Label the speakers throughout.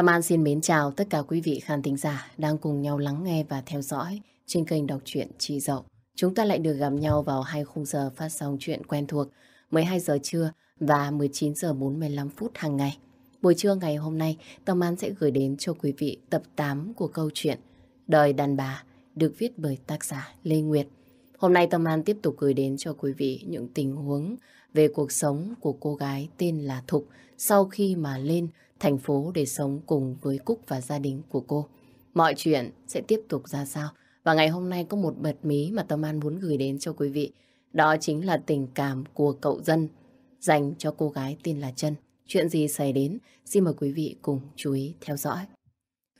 Speaker 1: Tâm An xin mến chào tất cả quý vị khán thính giả đang cùng nhau lắng nghe và theo dõi trên kênh đọc truyện chi Dậu. Chúng ta lại được gặp nhau vào hai khung giờ phát sóng chuyện quen thuộc 12 giờ trưa và 19 giờ 45 phút hàng ngày. Buổi trưa ngày hôm nay, Tâm An sẽ gửi đến cho quý vị tập 8 của câu chuyện Đời đàn bà được viết bởi tác giả Lê Nguyệt. Hôm nay Tâm An tiếp tục gửi đến cho quý vị những tình huống về cuộc sống của cô gái tên là Thục sau khi mà lên thành phố để sống cùng với Cúc và gia đình của cô. Mọi chuyện sẽ tiếp tục ra sao? Và ngày hôm nay có một bật mí mà Tâm An muốn gửi đến cho quý vị. Đó chính là tình cảm của cậu dân dành cho cô gái tên là Trân. Chuyện gì xảy đến? Xin mời quý vị cùng chú ý theo dõi.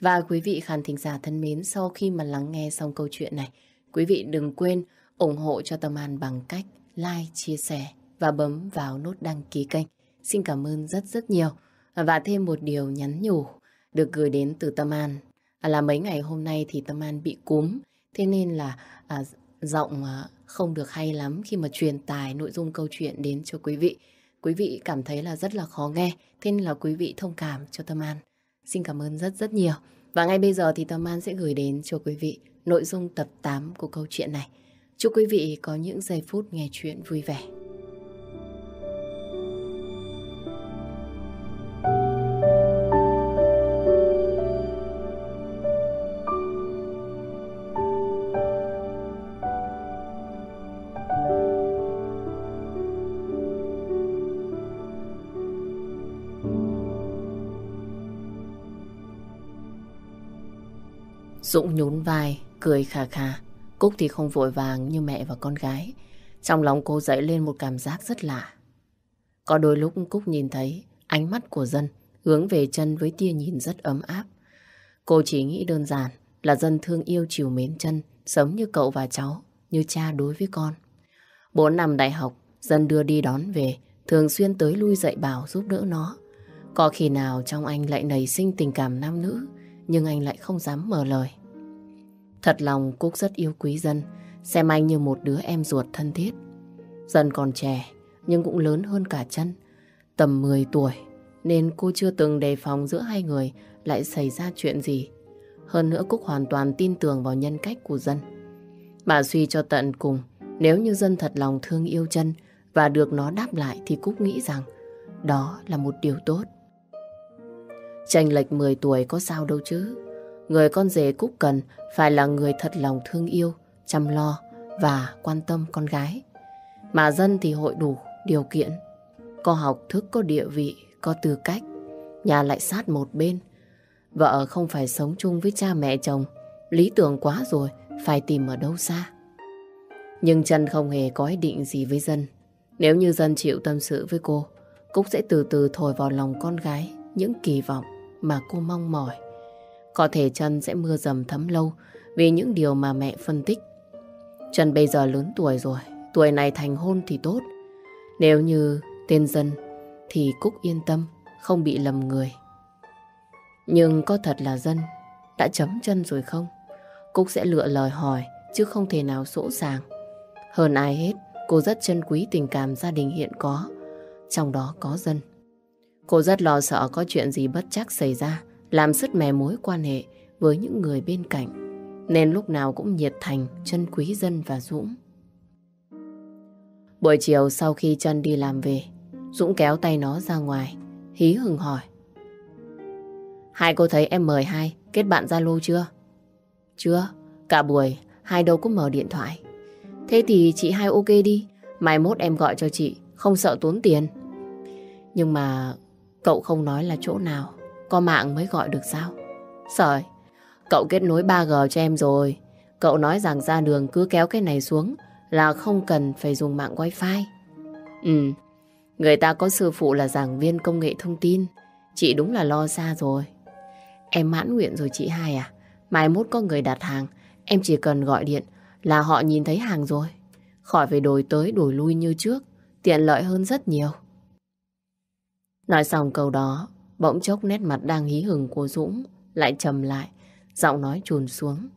Speaker 1: Và quý vị khán thính giả thân mến, sau khi mà lắng nghe xong câu chuyện này, quý vị đừng quên ủng hộ cho Tâm An bằng cách like, chia sẻ và bấm vào nút đăng ký kênh. Xin cảm ơn rất rất nhiều. Và thêm một điều nhắn nhủ được gửi đến từ Tâm An à, là mấy ngày hôm nay thì Tâm An bị cúm, thế nên là à, giọng à, không được hay lắm khi mà truyền tải nội dung câu chuyện đến cho quý vị. Quý vị cảm thấy là rất là khó nghe, thế nên là quý vị thông cảm cho Tâm An. Xin cảm ơn rất rất nhiều. Và ngay bây giờ thì Tâm An sẽ gửi đến cho quý vị nội dung tập 8 của câu chuyện này. Chúc quý vị có những giây phút nghe chuyện vui vẻ. Dũng nhún vai, cười khà khà. Cúc thì không vội vàng như mẹ và con gái. Trong lòng cô dậy lên một cảm giác rất lạ. Có đôi lúc Cúc nhìn thấy ánh mắt của dân hướng về chân với tia nhìn rất ấm áp. Cô chỉ nghĩ đơn giản là dân thương yêu chiều mến chân, giống như cậu và cháu, như cha đối với con. Bốn năm đại học, dân đưa đi đón về, thường xuyên tới lui dạy bảo giúp đỡ nó. Có khi nào trong anh lại nảy sinh tình cảm nam nữ, nhưng anh lại không dám mở lời. Thật lòng Cúc rất yêu quý Dân, xem anh như một đứa em ruột thân thiết. Dân còn trẻ, nhưng cũng lớn hơn cả chân, tầm 10 tuổi, nên cô chưa từng đề phòng giữa hai người lại xảy ra chuyện gì. Hơn nữa Cúc hoàn toàn tin tưởng vào nhân cách của Dân. bà suy cho tận cùng, nếu như Dân thật lòng thương yêu chân và được nó đáp lại thì Cúc nghĩ rằng đó là một điều tốt. Tranh lệch 10 tuổi có sao đâu chứ. Người con rể Cúc cần phải là người thật lòng thương yêu, chăm lo và quan tâm con gái. Mà dân thì hội đủ điều kiện. Có học thức, có địa vị, có tư cách. Nhà lại sát một bên. Vợ không phải sống chung với cha mẹ chồng. Lý tưởng quá rồi, phải tìm ở đâu xa. Nhưng Trân không hề có ý định gì với dân. Nếu như dân chịu tâm sự với cô, Cúc sẽ từ từ thổi vào lòng con gái những kỳ vọng mà cô mong mỏi. Có thể Trân sẽ mưa dầm thấm lâu vì những điều mà mẹ phân tích. Trân bây giờ lớn tuổi rồi, tuổi này thành hôn thì tốt. Nếu như tên dân thì Cúc yên tâm, không bị lầm người. Nhưng có thật là dân đã chấm chân rồi không? Cúc sẽ lựa lời hỏi chứ không thể nào sỗ sàng. Hơn ai hết, cô rất trân quý tình cảm gia đình hiện có, trong đó có dân. Cô rất lo sợ có chuyện gì bất chắc xảy ra, làm sứt mẻ mối quan hệ với những người bên cạnh, nên lúc nào cũng nhiệt thành, chân quý dân và Dũng. Buổi chiều sau khi chân đi làm về, Dũng kéo tay nó ra ngoài, hí hừng hỏi. Hai cô thấy em mời hai, kết bạn Zalo chưa? Chưa, cả buổi, hai đâu có mở điện thoại. Thế thì chị hai ok đi, mai mốt em gọi cho chị, không sợ tốn tiền. Nhưng mà Cậu không nói là chỗ nào có mạng mới gọi được sao? Sợi Cậu kết nối 3G cho em rồi. Cậu nói rằng ra đường cứ kéo cái này xuống Là không cần phải dùng mạng wifi. Ừ Người ta có sư phụ là giảng viên công nghệ thông tin. Chị đúng là lo xa rồi. Em mãn nguyện rồi chị hai à. Mai mốt có người đặt hàng Em chỉ cần gọi điện Là họ nhìn thấy hàng rồi. Khỏi phải đổi tới đổi lui như trước Tiện lợi hơn rất nhiều. Nói xong câu đó, bỗng chốc nét mặt đang hí hừng của Dũng lại trầm lại, giọng nói chùn xuống.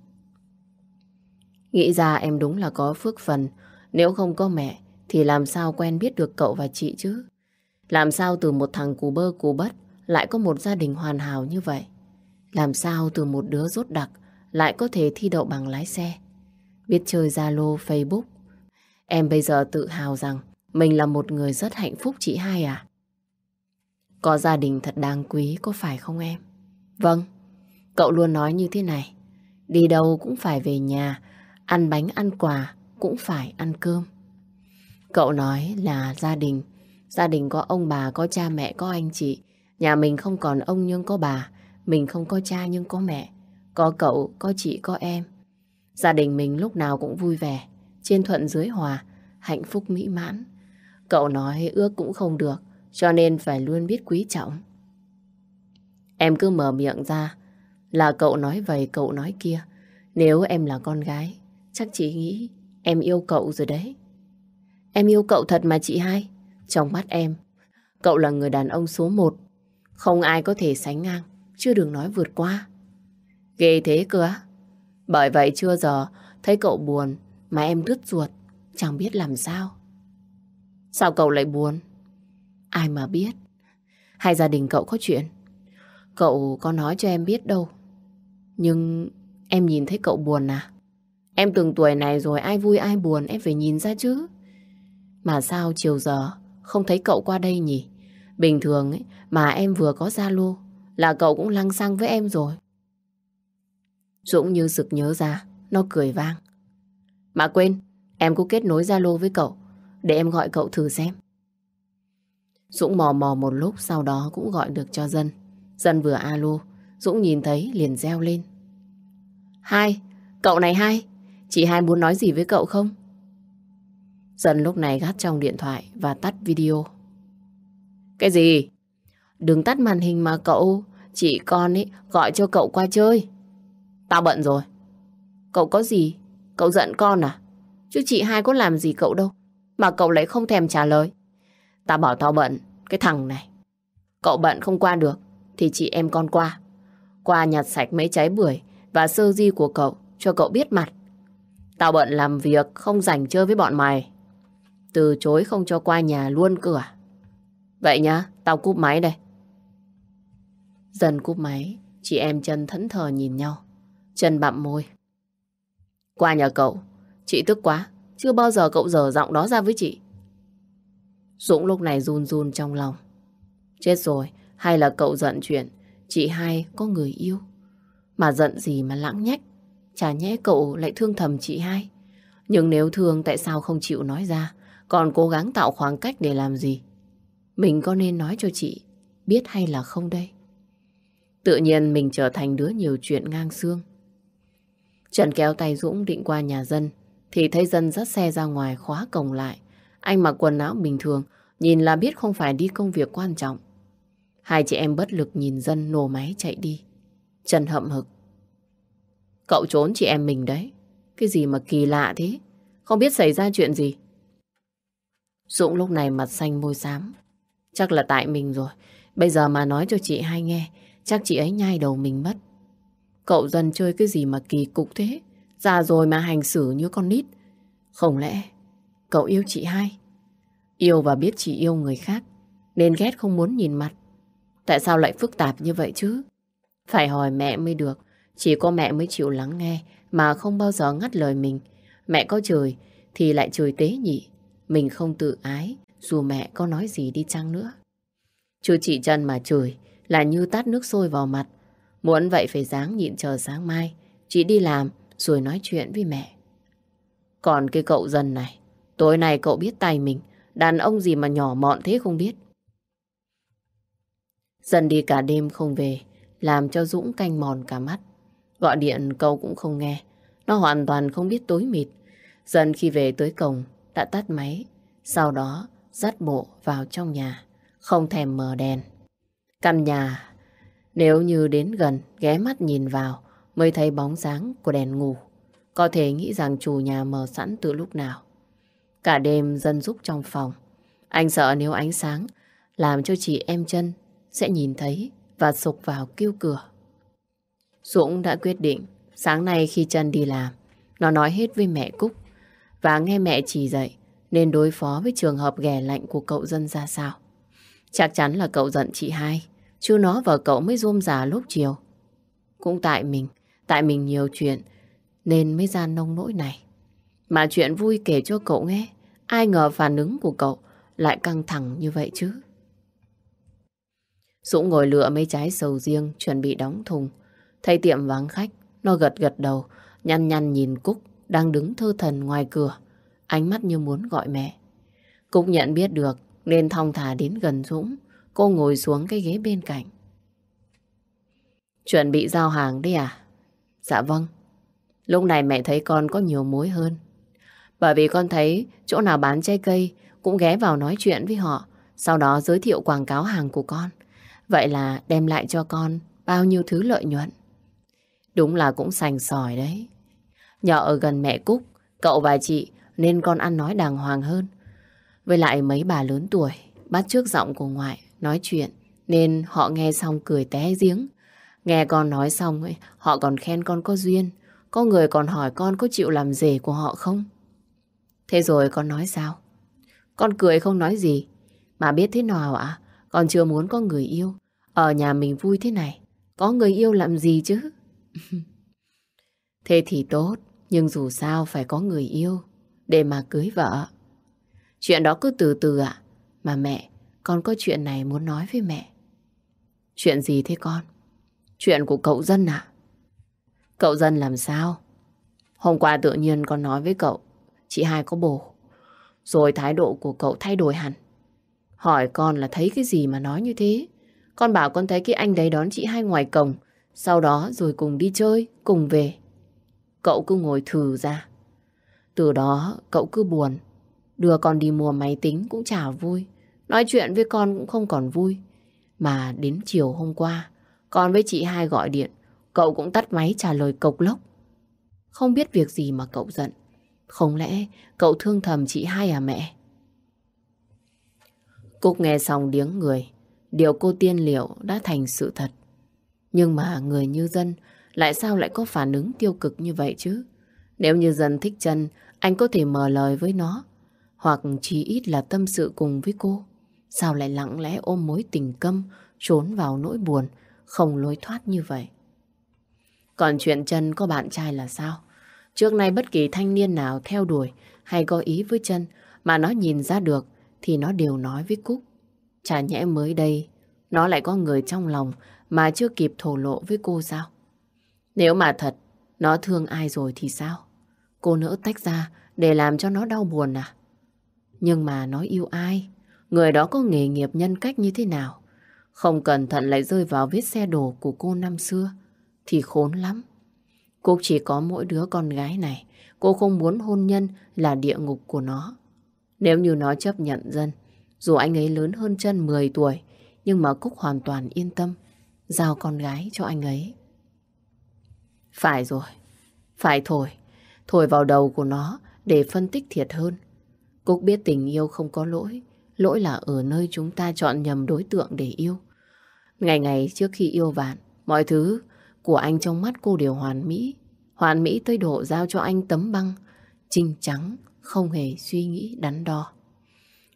Speaker 1: Nghĩ ra em đúng là có phước phần, nếu không có mẹ thì làm sao quen biết được cậu và chị chứ? Làm sao từ một thằng cù bơ cù bất lại có một gia đình hoàn hảo như vậy? Làm sao từ một đứa rốt đặc lại có thể thi đậu bằng lái xe? Biết chơi Zalo, Facebook. Em bây giờ tự hào rằng mình là một người rất hạnh phúc chị hai à? Có gia đình thật đáng quý có phải không em? Vâng, cậu luôn nói như thế này. Đi đâu cũng phải về nhà, ăn bánh ăn quà cũng phải ăn cơm. Cậu nói là gia đình, gia đình có ông bà, có cha mẹ, có anh chị. Nhà mình không còn ông nhưng có bà, mình không có cha nhưng có mẹ. Có cậu, có chị, có em. Gia đình mình lúc nào cũng vui vẻ, trên thuận dưới hòa, hạnh phúc mỹ mãn. Cậu nói ước cũng không được, cho nên phải luôn biết quý trọng. Em cứ mở miệng ra là cậu nói vậy cậu nói kia. Nếu em là con gái, chắc chị nghĩ em yêu cậu rồi đấy. Em yêu cậu thật mà chị hai. Trong mắt em, cậu là người đàn ông số một. Không ai có thể sánh ngang, chưa đừng nói vượt qua. Ghê thế cơ á. Bởi vậy chưa giờ thấy cậu buồn mà em đứt ruột, chẳng biết làm sao. Sao cậu lại buồn? Ai mà biết. Hay gia đình cậu có chuyện? Cậu có nói cho em biết đâu. Nhưng em nhìn thấy cậu buồn à? Em từng tuổi này rồi ai vui ai buồn em phải nhìn ra chứ. Mà sao chiều giờ không thấy cậu qua đây nhỉ? Bình thường ấy, mà em vừa có Zalo là cậu cũng lăng xăng với em rồi. Dũng như sực nhớ ra, nó cười vang. Mà quên, em có kết nối Zalo với cậu, để em gọi cậu thử xem. Dũng mò mò một lúc sau đó cũng gọi được cho Dân. Dân vừa alo, Dũng nhìn thấy liền reo lên. Hai, cậu này hai, chị hai muốn nói gì với cậu không? Dân lúc này gắt trong điện thoại và tắt video. Cái gì? Đừng tắt màn hình mà cậu, chị con ấy gọi cho cậu qua chơi. Tao bận rồi. Cậu có gì? Cậu giận con à? Chứ chị hai có làm gì cậu đâu. Mà cậu lại không thèm trả lời. Tao bảo tao bận, cái thằng này. Cậu bận không qua được, thì chị em con qua. Qua nhặt sạch mấy trái bưởi và sơ di của cậu cho cậu biết mặt. Tao bận làm việc, không rảnh chơi với bọn mày. Từ chối không cho qua nhà luôn cửa. À? Vậy nhá, tao cúp máy đây. Dần cúp máy, chị em chân thẫn thờ nhìn nhau. Chân bặm môi. Qua nhà cậu, chị tức quá. Chưa bao giờ cậu dở giọng đó ra với chị. Dũng lúc này run run trong lòng. Chết rồi, hay là cậu giận chuyện chị hai có người yêu? Mà giận gì mà lãng nhách? Chả nhẽ cậu lại thương thầm chị hai. Nhưng nếu thương tại sao không chịu nói ra? Còn cố gắng tạo khoảng cách để làm gì? Mình có nên nói cho chị biết hay là không đây? Tự nhiên mình trở thành đứa nhiều chuyện ngang xương. Trần kéo tay Dũng định qua nhà dân thì thấy dân dắt xe ra ngoài khóa cổng lại. Anh mặc quần áo bình thường nhìn là biết không phải đi công việc quan trọng. Hai chị em bất lực nhìn dân nổ máy chạy đi. Trần hậm hực. Cậu trốn chị em mình đấy. Cái gì mà kỳ lạ thế? Không biết xảy ra chuyện gì. Dũng lúc này mặt xanh môi xám. Chắc là tại mình rồi. Bây giờ mà nói cho chị hai nghe, chắc chị ấy nhai đầu mình mất. Cậu dần chơi cái gì mà kỳ cục thế? Già rồi mà hành xử như con nít. Không lẽ cậu yêu chị hai? Yêu và biết chị yêu người khác, nên ghét không muốn nhìn mặt. Tại sao lại phức tạp như vậy chứ? Phải hỏi mẹ mới được. Chỉ có mẹ mới chịu lắng nghe mà không bao giờ ngắt lời mình. Mẹ có chửi thì lại chửi tế nhị. Mình không tự ái dù mẹ có nói gì đi chăng nữa. Chứ chị Trần mà chửi là như tát nước sôi vào mặt. Muốn vậy phải dáng nhịn chờ sáng mai. Chị đi làm rồi nói chuyện với mẹ. Còn cái cậu dần này, tối nay cậu biết tay mình, đàn ông gì mà nhỏ mọn thế không biết. Dần đi cả đêm không về, làm cho Dũng canh mòn cả mắt. Gọi điện cậu cũng không nghe, nó hoàn toàn không biết tối mịt. Dần khi về tới cổng, đã tắt máy, sau đó dắt bộ vào trong nhà, không thèm mở đèn. Căn nhà, nếu như đến gần, ghé mắt nhìn vào, mới thấy bóng dáng của đèn ngủ. Có thể nghĩ rằng chủ nhà mở sẵn từ lúc nào. Cả đêm dân giúp trong phòng. Anh sợ nếu ánh sáng làm cho chị em chân sẽ nhìn thấy và sục vào kêu cửa. Dũng đã quyết định sáng nay khi chân đi làm nó nói hết với mẹ Cúc và nghe mẹ chỉ dạy nên đối phó với trường hợp ghẻ lạnh của cậu dân ra sao. Chắc chắn là cậu giận chị hai chứ nó và cậu mới rôm già lúc chiều. Cũng tại mình, tại mình nhiều chuyện nên mới ra nông nỗi này. Mà chuyện vui kể cho cậu nghe, ai ngờ phản ứng của cậu lại căng thẳng như vậy chứ. Dũng ngồi lựa mấy trái sầu riêng chuẩn bị đóng thùng. Thấy tiệm vắng khách, nó gật gật đầu, nhăn nhăn nhìn Cúc đang đứng thơ thần ngoài cửa, ánh mắt như muốn gọi mẹ. Cúc nhận biết được nên thong thả đến gần Dũng, cô ngồi xuống cái ghế bên cạnh. Chuẩn bị giao hàng đi à? Dạ vâng. Lúc này mẹ thấy con có nhiều mối hơn. Bởi vì con thấy chỗ nào bán trái cây cũng ghé vào nói chuyện với họ, sau đó giới thiệu quảng cáo hàng của con. Vậy là đem lại cho con bao nhiêu thứ lợi nhuận. Đúng là cũng sành sỏi đấy. Nhờ ở gần mẹ Cúc, cậu và chị nên con ăn nói đàng hoàng hơn. Với lại mấy bà lớn tuổi, bắt trước giọng của ngoại, nói chuyện, nên họ nghe xong cười té giếng. Nghe con nói xong, ấy, họ còn khen con có duyên. Có người còn hỏi con có chịu làm rể của họ không? Thế rồi con nói sao? Con cười không nói gì. Mà biết thế nào ạ? Con chưa muốn có người yêu. Ở nhà mình vui thế này. Có người yêu làm gì chứ? thế thì tốt. Nhưng dù sao phải có người yêu. Để mà cưới vợ. Chuyện đó cứ từ từ ạ. Mà mẹ, con có chuyện này muốn nói với mẹ. Chuyện gì thế con? Chuyện của cậu dân à? Cậu dân làm sao? Hôm qua tự nhiên con nói với cậu, chị hai có bồ. Rồi thái độ của cậu thay đổi hẳn. Hỏi con là thấy cái gì mà nói như thế? Con bảo con thấy cái anh đấy đón chị hai ngoài cổng. Sau đó rồi cùng đi chơi, cùng về. Cậu cứ ngồi thử ra. Từ đó cậu cứ buồn. Đưa con đi mua máy tính cũng chả vui. Nói chuyện với con cũng không còn vui. Mà đến chiều hôm qua, con với chị hai gọi điện, cậu cũng tắt máy trả lời cộc lốc. Không biết việc gì mà cậu giận. Không lẽ cậu thương thầm chị hai à mẹ? Cúc nghe xong điếng người. Điều cô tiên liệu đã thành sự thật. Nhưng mà người như dân lại sao lại có phản ứng tiêu cực như vậy chứ? Nếu như dân thích chân, anh có thể mở lời với nó. Hoặc chỉ ít là tâm sự cùng với cô. Sao lại lặng lẽ ôm mối tình câm, trốn vào nỗi buồn, không lối thoát như vậy? Còn chuyện chân có bạn trai là sao? Trước nay bất kỳ thanh niên nào theo đuổi hay có ý với chân mà nó nhìn ra được thì nó đều nói với Cúc. Chả nhẽ mới đây nó lại có người trong lòng mà chưa kịp thổ lộ với cô sao? Nếu mà thật, nó thương ai rồi thì sao? Cô nỡ tách ra để làm cho nó đau buồn à? Nhưng mà nó yêu ai? Người đó có nghề nghiệp nhân cách như thế nào? Không cẩn thận lại rơi vào vết xe đổ của cô năm xưa thì khốn lắm. Cô chỉ có mỗi đứa con gái này. Cô không muốn hôn nhân là địa ngục của nó. Nếu như nó chấp nhận dân, dù anh ấy lớn hơn chân 10 tuổi, nhưng mà Cúc hoàn toàn yên tâm, giao con gái cho anh ấy. Phải rồi, phải thổi, thổi vào đầu của nó để phân tích thiệt hơn. Cúc biết tình yêu không có lỗi, lỗi là ở nơi chúng ta chọn nhầm đối tượng để yêu. Ngày ngày trước khi yêu bạn, mọi thứ của anh trong mắt cô đều hoàn mỹ. Hoàn mỹ tới độ giao cho anh tấm băng, trinh trắng, không hề suy nghĩ đắn đo.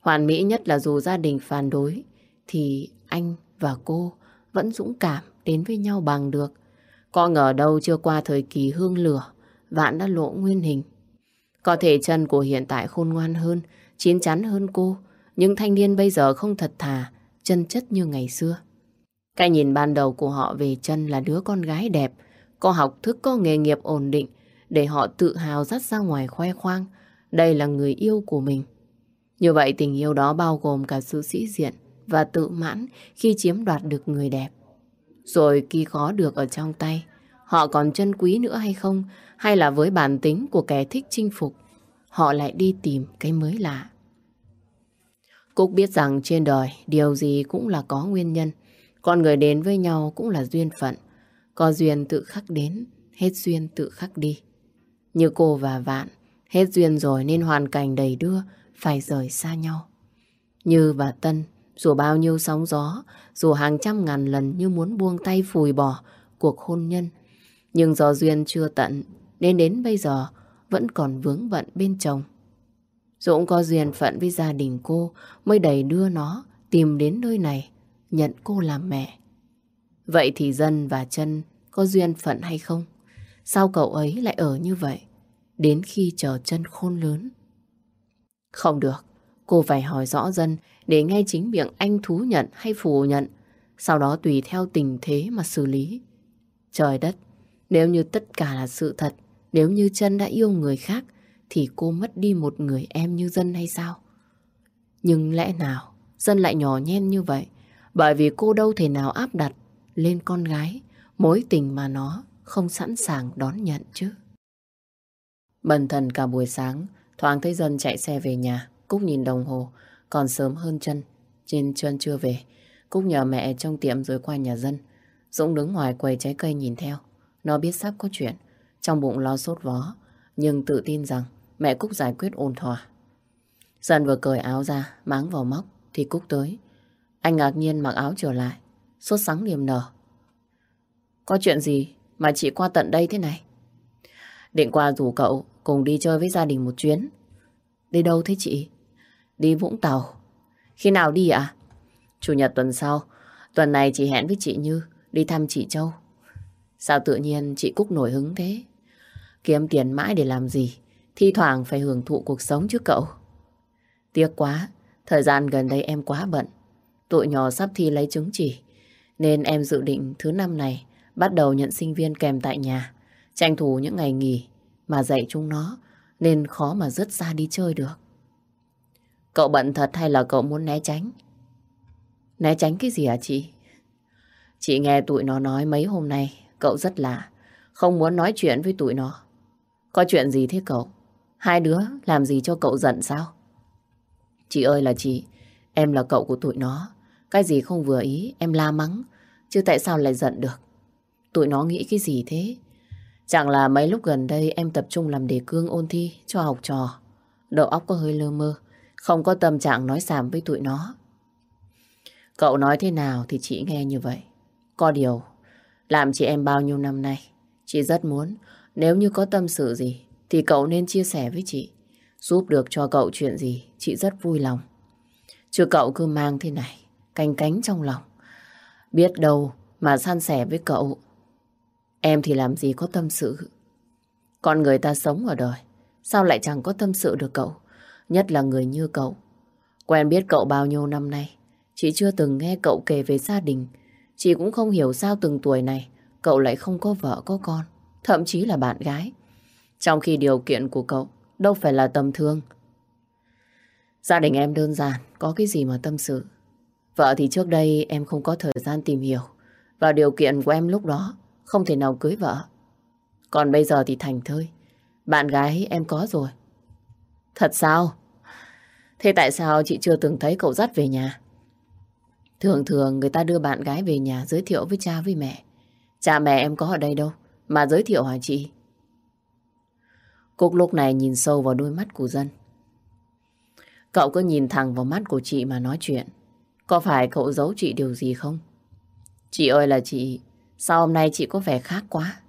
Speaker 1: Hoàn mỹ nhất là dù gia đình phản đối, thì anh và cô vẫn dũng cảm đến với nhau bằng được. Có ngờ đâu chưa qua thời kỳ hương lửa, vạn đã lộ nguyên hình. Có thể chân của hiện tại khôn ngoan hơn, chín chắn hơn cô, nhưng thanh niên bây giờ không thật thà, chân chất như ngày xưa. Cái nhìn ban đầu của họ về chân là đứa con gái đẹp, có học thức có nghề nghiệp ổn định để họ tự hào dắt ra ngoài khoe khoang. Đây là người yêu của mình. Như vậy tình yêu đó bao gồm cả sự sĩ diện và tự mãn khi chiếm đoạt được người đẹp. Rồi khi có được ở trong tay, họ còn chân quý nữa hay không? Hay là với bản tính của kẻ thích chinh phục, họ lại đi tìm cái mới lạ. Cúc biết rằng trên đời điều gì cũng là có nguyên nhân. Con người đến với nhau cũng là duyên phận. Có duyên tự khắc đến, hết duyên tự khắc đi. Như cô và Vạn, hết duyên rồi nên hoàn cảnh đầy đưa, phải rời xa nhau. Như và Tân, dù bao nhiêu sóng gió, dù hàng trăm ngàn lần như muốn buông tay phùi bỏ cuộc hôn nhân. Nhưng do duyên chưa tận, nên đến bây giờ vẫn còn vướng bận bên chồng. Dũng có duyên phận với gia đình cô mới đẩy đưa nó tìm đến nơi này, nhận cô làm mẹ. Vậy thì Dân và chân có duyên phận hay không. Sao cậu ấy lại ở như vậy? Đến khi chờ chân khôn lớn. Không được, cô phải hỏi rõ dân để nghe chính miệng anh thú nhận hay phủ nhận. Sau đó tùy theo tình thế mà xử lý. Trời đất, nếu như tất cả là sự thật, nếu như chân đã yêu người khác, thì cô mất đi một người em như dân hay sao? Nhưng lẽ nào dân lại nhỏ nhen như vậy? Bởi vì cô đâu thể nào áp đặt lên con gái mối tình mà nó không sẵn sàng đón nhận chứ. Bần thần cả buổi sáng, thoáng thấy dân chạy xe về nhà. Cúc nhìn đồng hồ, còn sớm hơn chân. Trên chân chưa về, Cúc nhờ mẹ trong tiệm rồi qua nhà dân. Dũng đứng ngoài quầy trái cây nhìn theo. Nó biết sắp có chuyện, trong bụng lo sốt vó, nhưng tự tin rằng mẹ Cúc giải quyết ổn thỏa. Dân vừa cởi áo ra, máng vào móc, thì Cúc tới. Anh ngạc nhiên mặc áo trở lại, sốt sắng niềm nở. Có chuyện gì mà chị qua tận đây thế này? Định qua rủ cậu cùng đi chơi với gia đình một chuyến. Đi đâu thế chị? Đi Vũng Tàu. Khi nào đi ạ? Chủ nhật tuần sau. Tuần này chị hẹn với chị Như đi thăm chị Châu. Sao tự nhiên chị Cúc nổi hứng thế? Kiếm tiền mãi để làm gì? Thi thoảng phải hưởng thụ cuộc sống chứ cậu. Tiếc quá, thời gian gần đây em quá bận. Tụi nhỏ sắp thi lấy chứng chỉ. Nên em dự định thứ năm này bắt đầu nhận sinh viên kèm tại nhà. Tranh thủ những ngày nghỉ mà dạy chúng nó nên khó mà dứt ra đi chơi được. Cậu bận thật hay là cậu muốn né tránh? Né tránh cái gì hả chị? Chị nghe tụi nó nói mấy hôm nay cậu rất lạ, không muốn nói chuyện với tụi nó. Có chuyện gì thế cậu? Hai đứa làm gì cho cậu giận sao? Chị ơi là chị, em là cậu của tụi nó. Cái gì không vừa ý em la mắng, chứ tại sao lại giận được? Tụi nó nghĩ cái gì thế? Chẳng là mấy lúc gần đây em tập trung làm đề cương ôn thi cho học trò. Đầu óc có hơi lơ mơ, không có tâm trạng nói xàm với tụi nó. Cậu nói thế nào thì chị nghe như vậy. Có điều, làm chị em bao nhiêu năm nay, chị rất muốn nếu như có tâm sự gì thì cậu nên chia sẻ với chị. Giúp được cho cậu chuyện gì, chị rất vui lòng. Chứ cậu cứ mang thế này, canh cánh trong lòng. Biết đâu mà san sẻ với cậu Em thì làm gì có tâm sự. Con người ta sống ở đời, sao lại chẳng có tâm sự được cậu? Nhất là người như cậu. Quen biết cậu bao nhiêu năm nay, chị chưa từng nghe cậu kể về gia đình. Chị cũng không hiểu sao từng tuổi này, cậu lại không có vợ có con, thậm chí là bạn gái. Trong khi điều kiện của cậu đâu phải là tầm thường. Gia đình em đơn giản, có cái gì mà tâm sự. Vợ thì trước đây em không có thời gian tìm hiểu. Và điều kiện của em lúc đó không thể nào cưới vợ. Còn bây giờ thì thành thơi. Bạn gái em có rồi. Thật sao? Thế tại sao chị chưa từng thấy cậu dắt về nhà? Thường thường người ta đưa bạn gái về nhà giới thiệu với cha với mẹ. Cha mẹ em có ở đây đâu, mà giới thiệu hả chị? Cúc lúc này nhìn sâu vào đôi mắt của dân. Cậu cứ nhìn thẳng vào mắt của chị mà nói chuyện. Có phải cậu giấu chị điều gì không? Chị ơi là chị, Sao hôm nay chị có vẻ khác quá?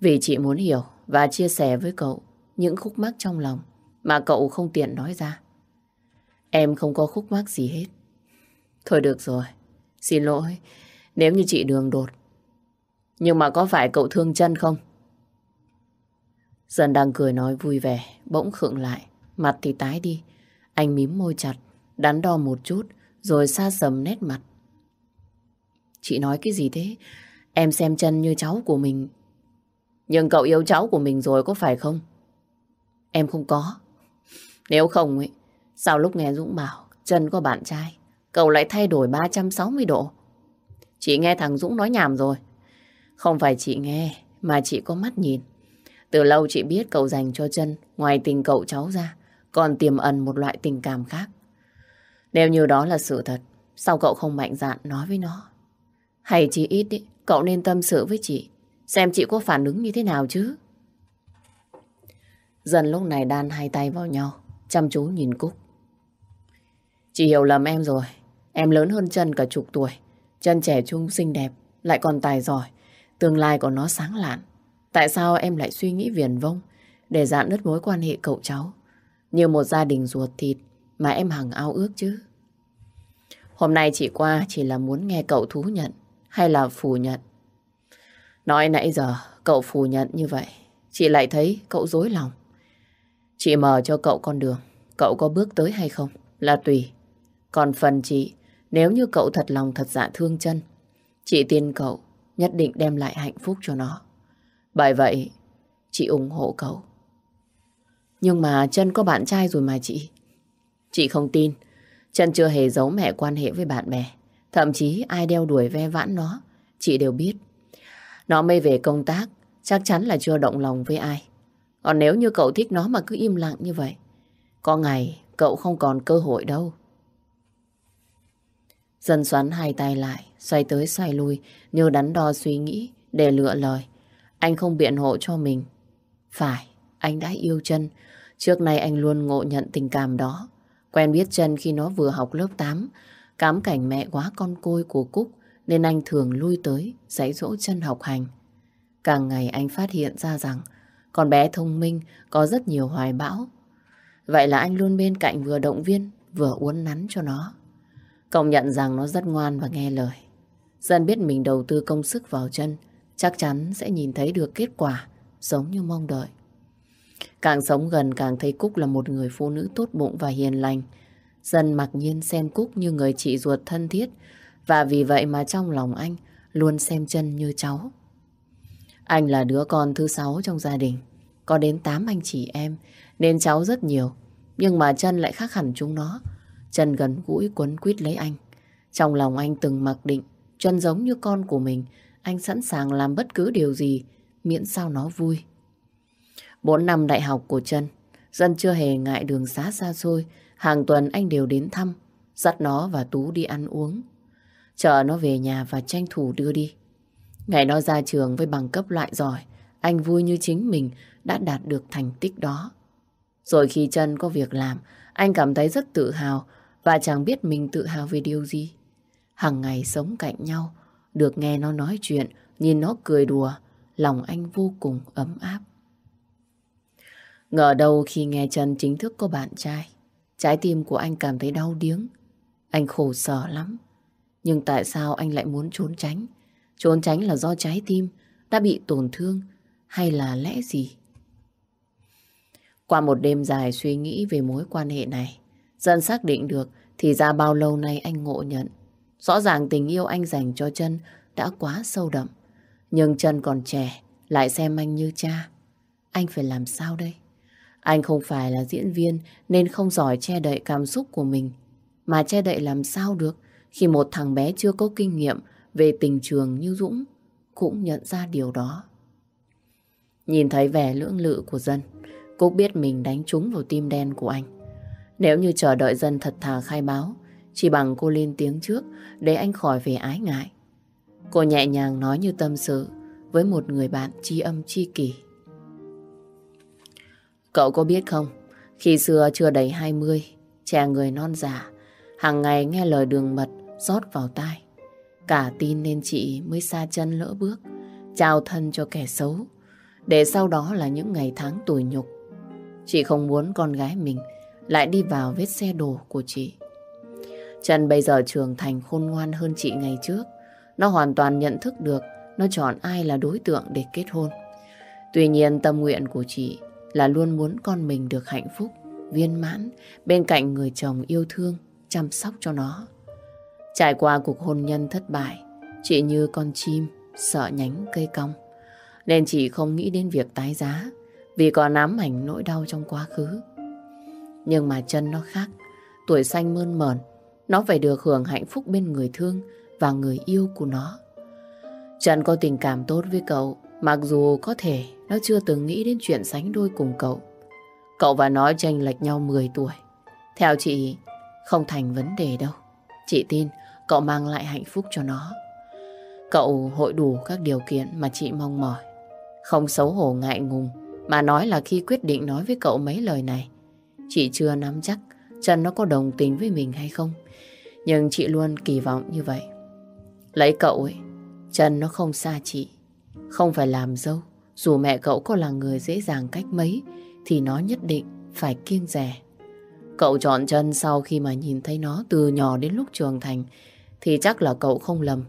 Speaker 1: Vì chị muốn hiểu và chia sẻ với cậu những khúc mắc trong lòng mà cậu không tiện nói ra. Em không có khúc mắc gì hết. Thôi được rồi, xin lỗi nếu như chị đường đột. Nhưng mà có phải cậu thương chân không? Dần đang cười nói vui vẻ, bỗng khựng lại, mặt thì tái đi. Anh mím môi chặt, đắn đo một chút, rồi xa sầm nét mặt. Chị nói cái gì thế? Em xem chân như cháu của mình. Nhưng cậu yêu cháu của mình rồi có phải không? Em không có. Nếu không ấy, sao lúc nghe Dũng bảo chân có bạn trai, cậu lại thay đổi 360 độ? Chị nghe thằng Dũng nói nhảm rồi. Không phải chị nghe, mà chị có mắt nhìn. Từ lâu chị biết cậu dành cho chân, ngoài tình cậu cháu ra, còn tiềm ẩn một loại tình cảm khác. Nếu như đó là sự thật, sao cậu không mạnh dạn nói với nó? Hay chỉ ít ý, cậu nên tâm sự với chị, xem chị có phản ứng như thế nào chứ. Dần lúc này đan hai tay vào nhau, chăm chú nhìn Cúc. Chị hiểu lầm em rồi, em lớn hơn chân cả chục tuổi, chân trẻ trung xinh đẹp, lại còn tài giỏi, tương lai của nó sáng lạn. Tại sao em lại suy nghĩ viền vông để dạn nứt mối quan hệ cậu cháu, như một gia đình ruột thịt mà em hằng ao ước chứ? Hôm nay chị qua chỉ là muốn nghe cậu thú nhận hay là phủ nhận. Nói nãy giờ cậu phủ nhận như vậy, chị lại thấy cậu dối lòng. Chị mở cho cậu con đường, cậu có bước tới hay không là tùy. Còn phần chị, nếu như cậu thật lòng thật dạ thương chân, chị tin cậu nhất định đem lại hạnh phúc cho nó. Bởi vậy, chị ủng hộ cậu. Nhưng mà chân có bạn trai rồi mà chị. Chị không tin, chân chưa hề giấu mẹ quan hệ với bạn bè. Thậm chí ai đeo đuổi ve vãn nó, chị đều biết. Nó mới về công tác, chắc chắn là chưa động lòng với ai. Còn nếu như cậu thích nó mà cứ im lặng như vậy, có ngày cậu không còn cơ hội đâu. Dân xoắn hai tay lại, xoay tới xoay lui, như đắn đo suy nghĩ để lựa lời. Anh không biện hộ cho mình. Phải, anh đã yêu chân. Trước nay anh luôn ngộ nhận tình cảm đó. Quen biết chân khi nó vừa học lớp 8. Cám cảnh mẹ quá con côi của Cúc nên anh thường lui tới dạy dỗ chân học hành. Càng ngày anh phát hiện ra rằng con bé thông minh có rất nhiều hoài bão. Vậy là anh luôn bên cạnh vừa động viên vừa uốn nắn cho nó. Công nhận rằng nó rất ngoan và nghe lời. Dân biết mình đầu tư công sức vào chân, chắc chắn sẽ nhìn thấy được kết quả giống như mong đợi. Càng sống gần, càng thấy Cúc là một người phụ nữ tốt bụng và hiền lành. Dân mặc nhiên xem Cúc như người chị ruột thân thiết, và vì vậy mà trong lòng anh luôn xem chân như cháu. Anh là đứa con thứ sáu trong gia đình. Có đến tám anh chị em, nên cháu rất nhiều. Nhưng mà chân lại khác hẳn chúng nó. Chân gần gũi quấn quýt lấy anh. Trong lòng anh từng mặc định, chân giống như con của mình. Anh sẵn sàng làm bất cứ điều gì, miễn sao nó vui. Bốn năm đại học của chân Dân chưa hề ngại đường xá xa xôi, Hàng tuần anh đều đến thăm, Dắt nó và Tú đi ăn uống. Chờ nó về nhà và tranh thủ đưa đi. Ngày nó ra trường với bằng cấp loại giỏi, Anh vui như chính mình Đã đạt được thành tích đó. Rồi khi chân có việc làm, Anh cảm thấy rất tự hào Và chẳng biết mình tự hào về điều gì. Hằng ngày sống cạnh nhau, Được nghe nó nói chuyện, Nhìn nó cười đùa, Lòng anh vô cùng ấm áp. Ngờ đâu khi nghe Trần chính thức có bạn trai, trái tim của anh cảm thấy đau điếng. Anh khổ sở lắm. Nhưng tại sao anh lại muốn trốn tránh? Trốn tránh là do trái tim đã bị tổn thương hay là lẽ gì? Qua một đêm dài suy nghĩ về mối quan hệ này, dần xác định được thì ra bao lâu nay anh ngộ nhận. Rõ ràng tình yêu anh dành cho chân đã quá sâu đậm. Nhưng chân còn trẻ, lại xem anh như cha. Anh phải làm sao đây? Anh không phải là diễn viên nên không giỏi che đậy cảm xúc của mình. Mà che đậy làm sao được khi một thằng bé chưa có kinh nghiệm về tình trường như Dũng cũng nhận ra điều đó. Nhìn thấy vẻ lưỡng lự của dân, Cúc biết mình đánh trúng vào tim đen của anh. Nếu như chờ đợi dân thật thà khai báo, chỉ bằng cô lên tiếng trước để anh khỏi về ái ngại. Cô nhẹ nhàng nói như tâm sự với một người bạn tri âm tri kỷ. Cậu có biết không, khi xưa chưa đầy 20, trẻ người non già, hàng ngày nghe lời đường mật rót vào tai. Cả tin nên chị mới xa chân lỡ bước, trao thân cho kẻ xấu, để sau đó là những ngày tháng tủi nhục. Chị không muốn con gái mình lại đi vào vết xe đổ của chị. Trần bây giờ trưởng thành khôn ngoan hơn chị ngày trước. Nó hoàn toàn nhận thức được nó chọn ai là đối tượng để kết hôn. Tuy nhiên tâm nguyện của chị là luôn muốn con mình được hạnh phúc, viên mãn bên cạnh người chồng yêu thương, chăm sóc cho nó. Trải qua cuộc hôn nhân thất bại, chị như con chim sợ nhánh cây cong. Nên chị không nghĩ đến việc tái giá vì còn ám ảnh nỗi đau trong quá khứ. Nhưng mà chân nó khác, tuổi xanh mơn mờn, nó phải được hưởng hạnh phúc bên người thương và người yêu của nó. Trần có tình cảm tốt với cậu, mặc dù có thể nó chưa từng nghĩ đến chuyện sánh đôi cùng cậu. Cậu và nó tranh lệch nhau 10 tuổi. Theo chị, không thành vấn đề đâu. Chị tin cậu mang lại hạnh phúc cho nó. Cậu hội đủ các điều kiện mà chị mong mỏi. Không xấu hổ ngại ngùng, mà nói là khi quyết định nói với cậu mấy lời này, chị chưa nắm chắc Trần nó có đồng tình với mình hay không. Nhưng chị luôn kỳ vọng như vậy. Lấy cậu ấy, Trần nó không xa chị. Không phải làm dâu, dù mẹ cậu có là người dễ dàng cách mấy thì nó nhất định phải kiêng rẻ. Cậu chọn chân sau khi mà nhìn thấy nó từ nhỏ đến lúc trưởng thành thì chắc là cậu không lầm.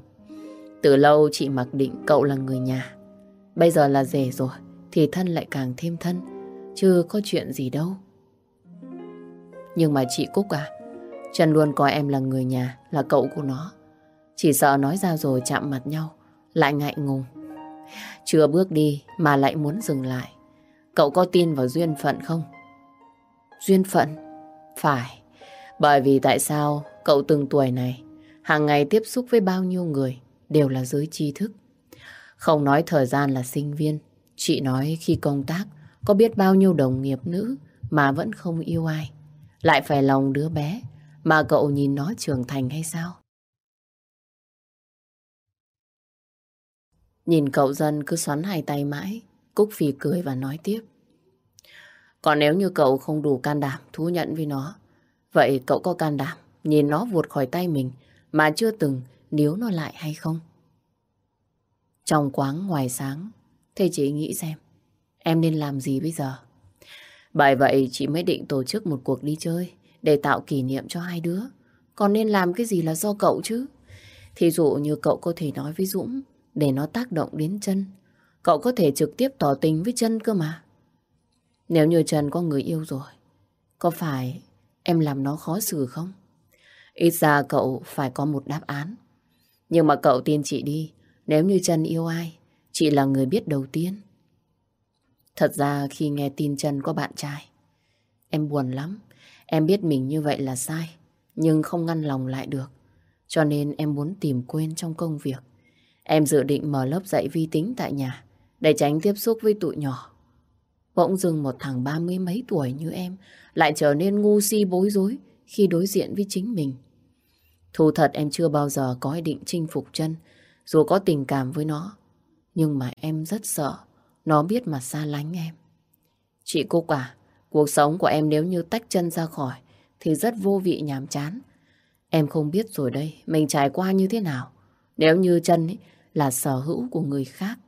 Speaker 1: Từ lâu chị mặc định cậu là người nhà. Bây giờ là rể rồi, thì thân lại càng thêm thân, chứ có chuyện gì đâu. Nhưng mà chị Cúc à, Trần luôn coi em là người nhà, là cậu của nó. Chỉ sợ nói ra rồi chạm mặt nhau, lại ngại ngùng. Chưa bước đi mà lại muốn dừng lại. Cậu có tin vào duyên phận không? Duyên phận? Phải. Bởi vì tại sao cậu từng tuổi này hàng ngày tiếp xúc với bao nhiêu người đều là giới tri thức. Không nói thời gian là sinh viên, chị nói khi công tác có biết bao nhiêu đồng nghiệp nữ mà vẫn không yêu ai. Lại phải lòng đứa bé mà cậu nhìn nó trưởng thành hay sao? Nhìn cậu dân cứ xoắn hai tay mãi, Cúc Phi cười và nói tiếp. Còn nếu như cậu không đủ can đảm thú nhận với nó, vậy cậu có can đảm nhìn nó vụt khỏi tay mình mà chưa từng níu nó lại hay không? Trong quáng ngoài sáng, thế chị nghĩ xem, em nên làm gì bây giờ? Bởi vậy chị mới định tổ chức một cuộc đi chơi để tạo kỷ niệm cho hai đứa. Còn nên làm cái gì là do cậu chứ. Thí dụ như cậu có thể nói với Dũng để nó tác động đến chân. Cậu có thể trực tiếp tỏ tình với chân cơ mà. Nếu như Trần có người yêu rồi, có phải em làm nó khó xử không? Ít ra cậu phải có một đáp án. Nhưng mà cậu tin chị đi, nếu như Trần yêu ai, chị là người biết đầu tiên. Thật ra khi nghe tin Trần có bạn trai, em buồn lắm. Em biết mình như vậy là sai, nhưng không ngăn lòng lại được. Cho nên em muốn tìm quên trong công việc. Em dự định mở lớp dạy vi tính tại nhà để tránh tiếp xúc với tụi nhỏ. Bỗng dưng một thằng ba mươi mấy tuổi như em lại trở nên ngu si bối rối khi đối diện với chính mình. Thú thật em chưa bao giờ có ý định chinh phục chân dù có tình cảm với nó. Nhưng mà em rất sợ nó biết mà xa lánh em. Chị Cúc à, cuộc sống của em nếu như tách chân ra khỏi thì rất vô vị nhàm chán. Em không biết rồi đây, mình trải qua như thế nào. Nếu như chân ấy là sở hữu của người khác,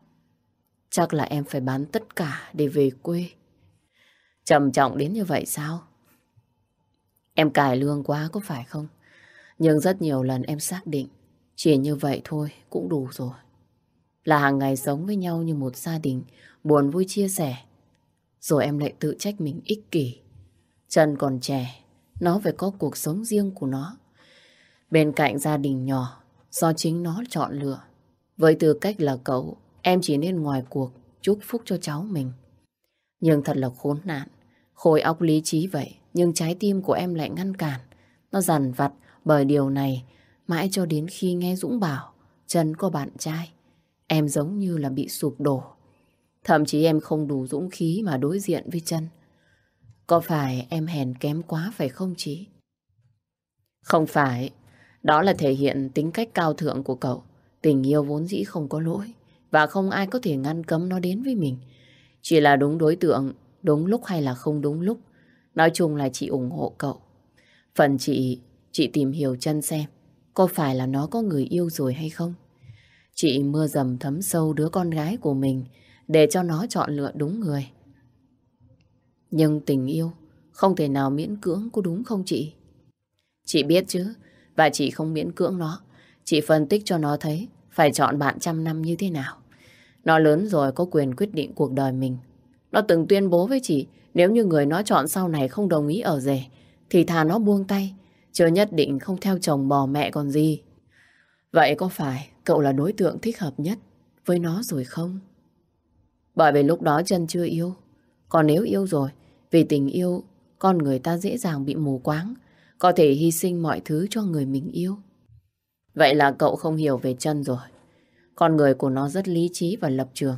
Speaker 1: chắc là em phải bán tất cả để về quê. Trầm trọng đến như vậy sao? Em cài lương quá có phải không? Nhưng rất nhiều lần em xác định chỉ như vậy thôi cũng đủ rồi. Là hàng ngày sống với nhau như một gia đình, buồn vui chia sẻ. Rồi em lại tự trách mình ích kỷ. Trần còn trẻ, nó phải có cuộc sống riêng của nó. Bên cạnh gia đình nhỏ, do chính nó chọn lựa. Với tư cách là cậu, em chỉ nên ngoài cuộc chúc phúc cho cháu mình. Nhưng thật là khốn nạn. Khối óc lý trí vậy, nhưng trái tim của em lại ngăn cản. Nó dằn vặt bởi điều này mãi cho đến khi nghe Dũng bảo Trần có bạn trai. Em giống như là bị sụp đổ. Thậm chí em không đủ dũng khí mà đối diện với Trân. Có phải em hèn kém quá phải không chị? Không phải. Đó là thể hiện tính cách cao thượng của cậu. Tình yêu vốn dĩ không có lỗi. Và không ai có thể ngăn cấm nó đến với mình. Chỉ là đúng đối tượng, đúng lúc hay là không đúng lúc. Nói chung là chị ủng hộ cậu. Phần chị, chị tìm hiểu chân xem. Có phải là nó có người yêu rồi hay không? Chị mưa dầm thấm sâu đứa con gái của mình để cho nó chọn lựa đúng người. Nhưng tình yêu không thể nào miễn cưỡng có đúng không chị? Chị biết chứ, và chị không miễn cưỡng nó. Chị phân tích cho nó thấy phải chọn bạn trăm năm như thế nào. Nó lớn rồi có quyền quyết định cuộc đời mình. Nó từng tuyên bố với chị nếu như người nó chọn sau này không đồng ý ở rể thì thà nó buông tay chưa nhất định không theo chồng bò mẹ còn gì. Vậy có phải cậu là đối tượng thích hợp nhất với nó rồi không? Bởi vì lúc đó chân chưa yêu. Còn nếu yêu rồi, vì tình yêu, con người ta dễ dàng bị mù quáng, có thể hy sinh mọi thứ cho người mình yêu. Vậy là cậu không hiểu về chân rồi. Con người của nó rất lý trí và lập trường.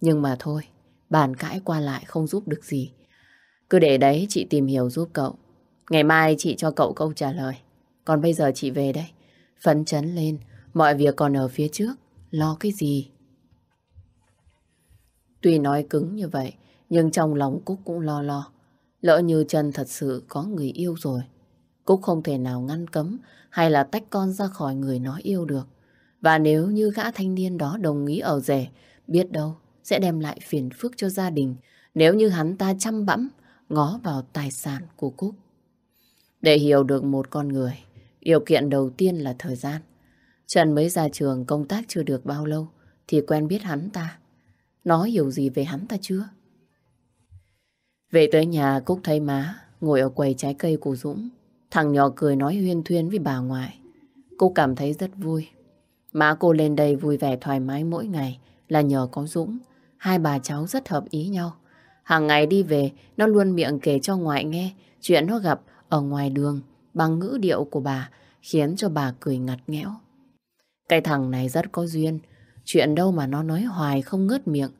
Speaker 1: Nhưng mà thôi, bàn cãi qua lại không giúp được gì. Cứ để đấy chị tìm hiểu giúp cậu. Ngày mai chị cho cậu câu trả lời. Còn bây giờ chị về đây. Phấn chấn lên, mọi việc còn ở phía trước. Lo cái gì? Tuy nói cứng như vậy, nhưng trong lòng Cúc cũng lo lo. Lỡ như chân thật sự có người yêu rồi. Cúc không thể nào ngăn cấm hay là tách con ra khỏi người nó yêu được. Và nếu như gã thanh niên đó đồng ý ở rể, biết đâu sẽ đem lại phiền phức cho gia đình nếu như hắn ta chăm bẵm ngó vào tài sản của Cúc. Để hiểu được một con người, điều kiện đầu tiên là thời gian. Trần mới ra trường công tác chưa được bao lâu thì quen biết hắn ta. nó hiểu gì về hắn ta chưa? Về tới nhà Cúc thấy má ngồi ở quầy trái cây của Dũng. Thằng nhỏ cười nói huyên thuyên với bà ngoại. Cô cảm thấy rất vui. Má cô lên đây vui vẻ thoải mái mỗi ngày là nhờ có Dũng. Hai bà cháu rất hợp ý nhau. Hàng ngày đi về, nó luôn miệng kể cho ngoại nghe chuyện nó gặp ở ngoài đường bằng ngữ điệu của bà khiến cho bà cười ngặt nghẽo. Cái thằng này rất có duyên, chuyện đâu mà nó nói hoài không ngớt miệng.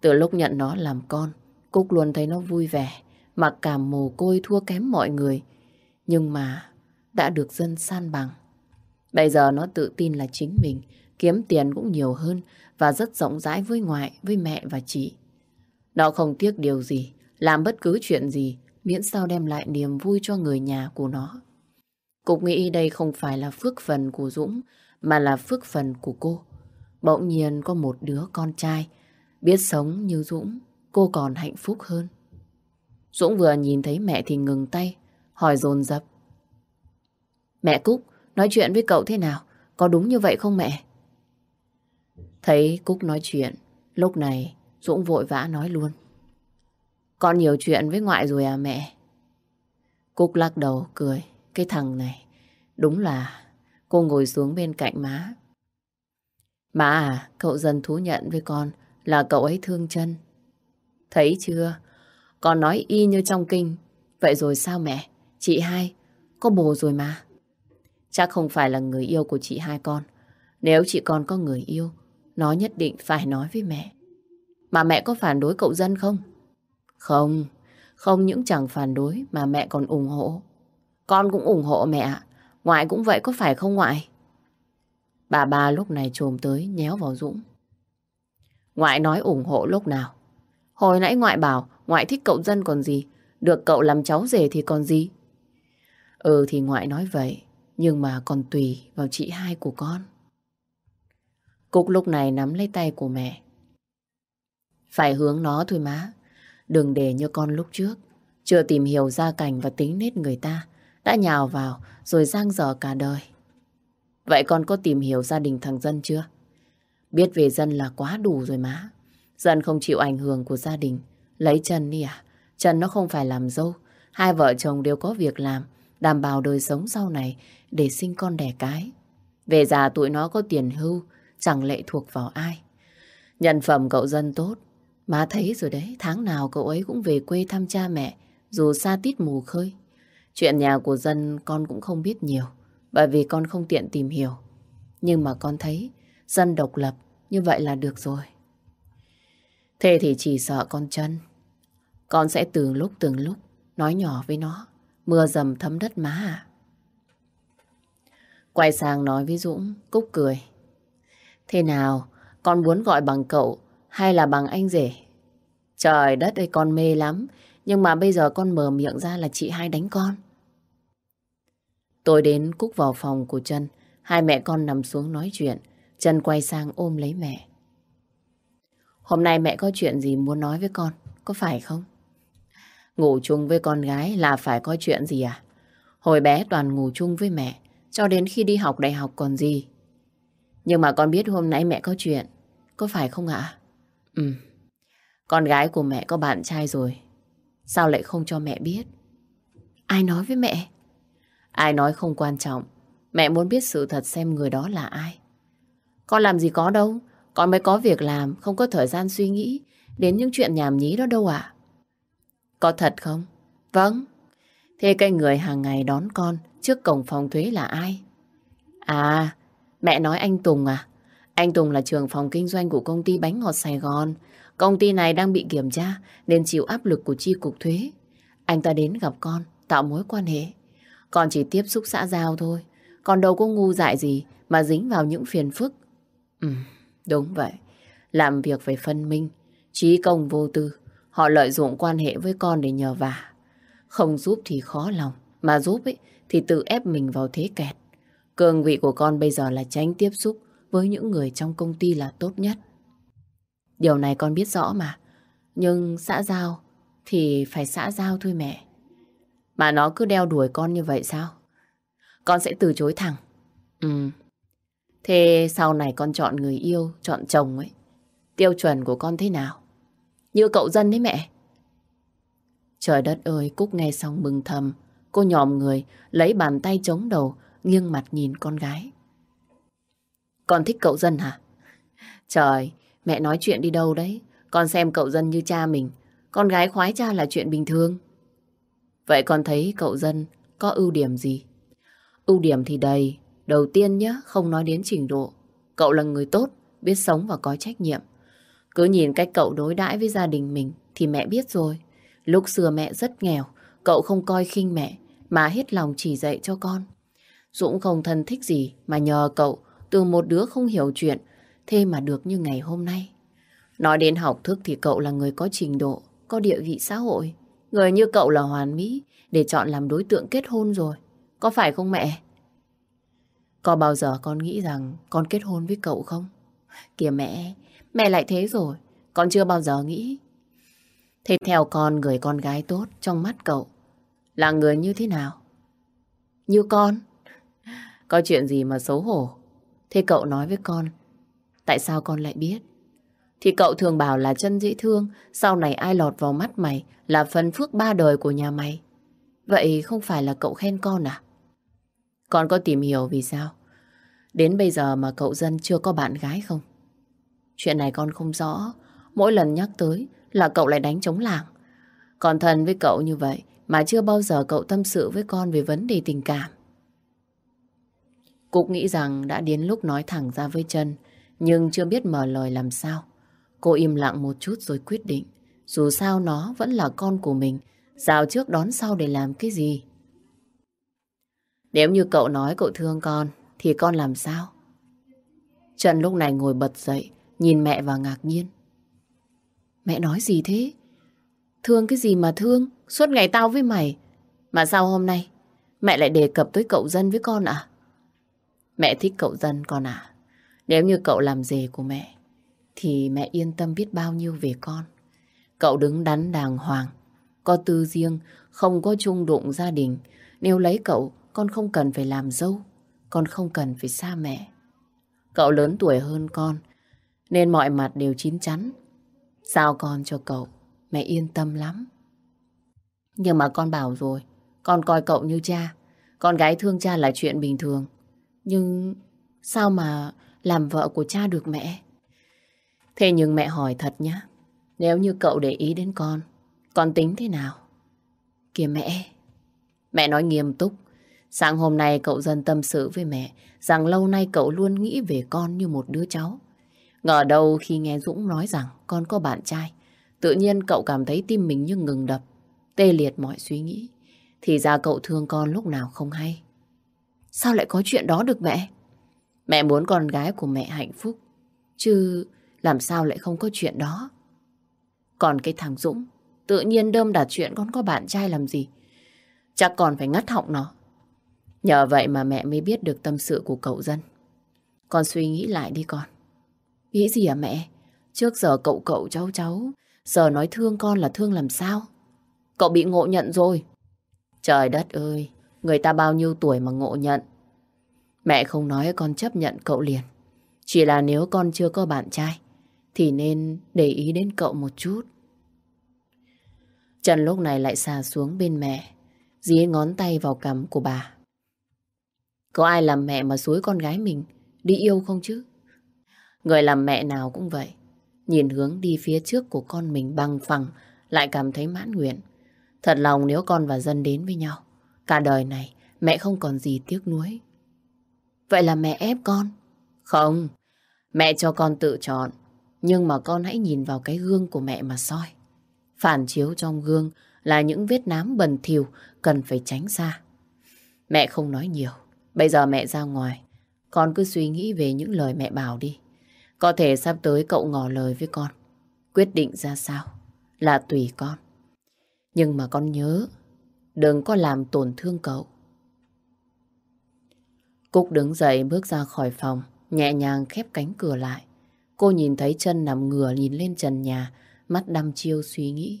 Speaker 1: Từ lúc nhận nó làm con, Cúc luôn thấy nó vui vẻ, mặc cảm mồ côi thua kém mọi người. Nhưng mà đã được dân san bằng. Bây giờ nó tự tin là chính mình, kiếm tiền cũng nhiều hơn và rất rộng rãi với ngoại, với mẹ và chị. Nó không tiếc điều gì, làm bất cứ chuyện gì, miễn sao đem lại niềm vui cho người nhà của nó. Cục nghĩ đây không phải là phước phần của Dũng, mà là phước phần của cô. Bỗng nhiên có một đứa con trai, biết sống như Dũng, cô còn hạnh phúc hơn. Dũng vừa nhìn thấy mẹ thì ngừng tay, hỏi dồn dập. Mẹ Cúc, nói chuyện với cậu thế nào? Có đúng như vậy không mẹ? Thấy Cúc nói chuyện, lúc này Dũng vội vã nói luôn. Con nhiều chuyện với ngoại rồi à mẹ? Cúc lắc đầu cười. Cái thằng này, đúng là cô ngồi xuống bên cạnh má. Má à, cậu dần thú nhận với con là cậu ấy thương chân. Thấy chưa? Con nói y như trong kinh. Vậy rồi sao mẹ? Chị hai, có bồ rồi mà. Chắc không phải là người yêu của chị hai con. Nếu chị con có người yêu, nó nhất định phải nói với mẹ. Mà mẹ có phản đối cậu dân không? Không, không những chẳng phản đối mà mẹ còn ủng hộ. Con cũng ủng hộ mẹ. Ngoại cũng vậy có phải không ngoại? Bà ba lúc này trồm tới nhéo vào Dũng. Ngoại nói ủng hộ lúc nào? Hồi nãy ngoại bảo ngoại thích cậu dân còn gì. Được cậu làm cháu rể thì còn gì? Ừ thì ngoại nói vậy. Nhưng mà còn tùy vào chị hai của con. Cúc lúc này nắm lấy tay của mẹ. Phải hướng nó thôi má. Đừng để như con lúc trước. Chưa tìm hiểu gia cảnh và tính nết người ta đã nhào vào rồi giang dở cả đời. Vậy con có tìm hiểu gia đình thằng Dân chưa? Biết về Dân là quá đủ rồi má. Dân không chịu ảnh hưởng của gia đình. Lấy Trần đi à? Trần nó không phải làm dâu. Hai vợ chồng đều có việc làm, đảm bảo đời sống sau này để sinh con đẻ cái. Về già tụi nó có tiền hưu, chẳng lệ thuộc vào ai. Nhân phẩm cậu Dân tốt. Má thấy rồi đấy, tháng nào cậu ấy cũng về quê thăm cha mẹ, dù xa tít mù khơi. Chuyện nhà của dân con cũng không biết nhiều, bởi vì con không tiện tìm hiểu. Nhưng mà con thấy dân độc lập như vậy là được rồi. Thế thì chỉ sợ con chân. Con sẽ từng lúc từng lúc nói nhỏ với nó. Mưa dầm thấm đất má à. Quay sang nói với Dũng, Cúc cười. Thế nào, con muốn gọi bằng cậu hay là bằng anh rể? Trời đất ơi con mê lắm, nhưng mà bây giờ con mở miệng ra là chị hai đánh con. Tôi đến Cúc vào phòng của Trân. Hai mẹ con nằm xuống nói chuyện. Trân quay sang ôm lấy mẹ. Hôm nay mẹ có chuyện gì muốn nói với con, có phải không? Ngủ chung với con gái là phải có chuyện gì à? Hồi bé toàn ngủ chung với mẹ, cho đến khi đi học đại học còn gì. Nhưng mà con biết hôm nay mẹ có chuyện, có phải không ạ? Ừ, con gái của mẹ có bạn trai rồi. Sao lại không cho mẹ biết? Ai nói với mẹ? Ai nói không quan trọng. Mẹ muốn biết sự thật xem người đó là ai. Con làm gì có đâu. Con mới có việc làm, không có thời gian suy nghĩ đến những chuyện nhảm nhí đó đâu ạ. Có thật không? Vâng. Thế cái người hàng ngày đón con trước cổng phòng thuế là ai? À, mẹ nói anh Tùng à? Anh Tùng là trưởng phòng kinh doanh của công ty bánh ngọt Sài Gòn. Công ty này đang bị kiểm tra nên chịu áp lực của chi cục thuế. Anh ta đến gặp con, tạo mối quan hệ. Con chỉ tiếp xúc xã giao thôi. Còn đâu có ngu dại gì mà dính vào những phiền phức. Ừ, đúng vậy. Làm việc phải phân minh, trí công vô tư. Họ lợi dụng quan hệ với con để nhờ vả. Không giúp thì khó lòng, mà giúp ấy thì tự ép mình vào thế kẹt. Cương vị của con bây giờ là tránh tiếp xúc với những người trong công ty là tốt nhất. Điều này con biết rõ mà. Nhưng xã giao thì phải xã giao thôi mẹ. Mà nó cứ đeo đuổi con như vậy sao? Con sẽ từ chối thẳng. Ừ. Thế sau này con chọn người yêu, chọn chồng ấy. Tiêu chuẩn của con thế nào? Như cậu dân đấy mẹ. Trời đất ơi, Cúc nghe xong mừng thầm. Cô nhòm người, lấy bàn tay chống đầu, nghiêng mặt nhìn con gái. Con thích cậu dân hả? Trời, mẹ nói chuyện đi đâu đấy? Con xem cậu dân như cha mình. Con gái khoái cha là chuyện bình thường. Vậy con thấy cậu dân có ưu điểm gì? Ưu điểm thì đầy. Đầu tiên nhé, không nói đến trình độ. Cậu là người tốt, biết sống và có trách nhiệm. Cứ nhìn cách cậu đối đãi với gia đình mình thì mẹ biết rồi. Lúc xưa mẹ rất nghèo, cậu không coi khinh mẹ mà hết lòng chỉ dạy cho con. Dũng không thân thích gì mà nhờ cậu từ một đứa không hiểu chuyện thế mà được như ngày hôm nay. Nói đến học thức thì cậu là người có trình độ, có địa vị xã hội. Người như cậu là hoàn mỹ để chọn làm đối tượng kết hôn rồi. Có phải không mẹ? Có bao giờ con nghĩ rằng con kết hôn với cậu không? Kìa mẹ, mẹ lại thế rồi. Con chưa bao giờ nghĩ. Thế theo con người con gái tốt trong mắt cậu là người như thế nào? Như con? Có chuyện gì mà xấu hổ? Thế cậu nói với con, tại sao con lại biết? Thì cậu thường bảo là chân dễ thương, sau này ai lọt vào mắt mày là phần phước ba đời của nhà mày. Vậy không phải là cậu khen con à? Con có tìm hiểu vì sao? Đến bây giờ mà cậu dân chưa có bạn gái không? Chuyện này con không rõ. Mỗi lần nhắc tới là cậu lại đánh chống làng. Còn thân với cậu như vậy mà chưa bao giờ cậu tâm sự với con về vấn đề tình cảm. Cúc nghĩ rằng đã đến lúc nói thẳng ra với chân nhưng chưa biết mở lời làm sao. Cô im lặng một chút rồi quyết định. Dù sao nó vẫn là con của mình. Dạo trước đón sau để làm cái gì? Nếu như cậu nói cậu thương con, thì con làm sao? Trần lúc này ngồi bật dậy, nhìn mẹ và ngạc nhiên. Mẹ nói gì thế? Thương cái gì mà thương? Suốt ngày tao với mày. Mà sao hôm nay mẹ lại đề cập tới cậu dân với con à? Mẹ thích cậu dân con à? Nếu như cậu làm dề của mẹ, thì mẹ yên tâm biết bao nhiêu về con. Cậu đứng đắn đàng hoàng, có tư riêng, không có chung đụng gia đình. Nếu lấy cậu, con không cần phải làm dâu, con không cần phải xa mẹ. Cậu lớn tuổi hơn con, nên mọi mặt đều chín chắn. Sao con cho cậu, mẹ yên tâm lắm. Nhưng mà con bảo rồi, con coi cậu như cha. Con gái thương cha là chuyện bình thường. Nhưng sao mà làm vợ của cha được mẹ? Thế nhưng mẹ hỏi thật nhá. Nếu như cậu để ý đến con, con tính thế nào? Kìa mẹ. Mẹ nói nghiêm túc. Sáng hôm nay cậu dần tâm sự với mẹ rằng lâu nay cậu luôn nghĩ về con như một đứa cháu. Ngờ đâu khi nghe Dũng nói rằng con có bạn trai, tự nhiên cậu cảm thấy tim mình như ngừng đập, tê liệt mọi suy nghĩ. Thì ra cậu thương con lúc nào không hay. Sao lại có chuyện đó được mẹ? Mẹ muốn con gái của mẹ hạnh phúc, chứ làm sao lại không có chuyện đó. Còn cái thằng Dũng, tự nhiên đơm đặt chuyện con có bạn trai làm gì. Chắc còn phải ngắt họng nó. Nhờ vậy mà mẹ mới biết được tâm sự của cậu dân. Con suy nghĩ lại đi con. Nghĩ gì à mẹ? Trước giờ cậu cậu cháu cháu, giờ nói thương con là thương làm sao? Cậu bị ngộ nhận rồi. Trời đất ơi, người ta bao nhiêu tuổi mà ngộ nhận. Mẹ không nói con chấp nhận cậu liền. Chỉ là nếu con chưa có bạn trai, thì nên để ý đến cậu một chút. Trần lúc này lại xà xuống bên mẹ, dí ngón tay vào cằm của bà. Có ai làm mẹ mà suối con gái mình đi yêu không chứ? Người làm mẹ nào cũng vậy. Nhìn hướng đi phía trước của con mình bằng phẳng lại cảm thấy mãn nguyện. Thật lòng nếu con và dân đến với nhau, cả đời này mẹ không còn gì tiếc nuối. Vậy là mẹ ép con? Không, mẹ cho con tự chọn. Nhưng mà con hãy nhìn vào cái gương của mẹ mà soi. Phản chiếu trong gương là những vết nám bẩn thỉu cần phải tránh xa. Mẹ không nói nhiều. Bây giờ mẹ ra ngoài, con cứ suy nghĩ về những lời mẹ bảo đi. Có thể sắp tới cậu ngỏ lời với con. Quyết định ra sao là tùy con. Nhưng mà con nhớ, đừng có làm tổn thương cậu. Cúc đứng dậy bước ra khỏi phòng, nhẹ nhàng khép cánh cửa lại. Cô nhìn thấy chân nằm ngửa nhìn lên trần nhà, mắt đăm chiêu suy nghĩ.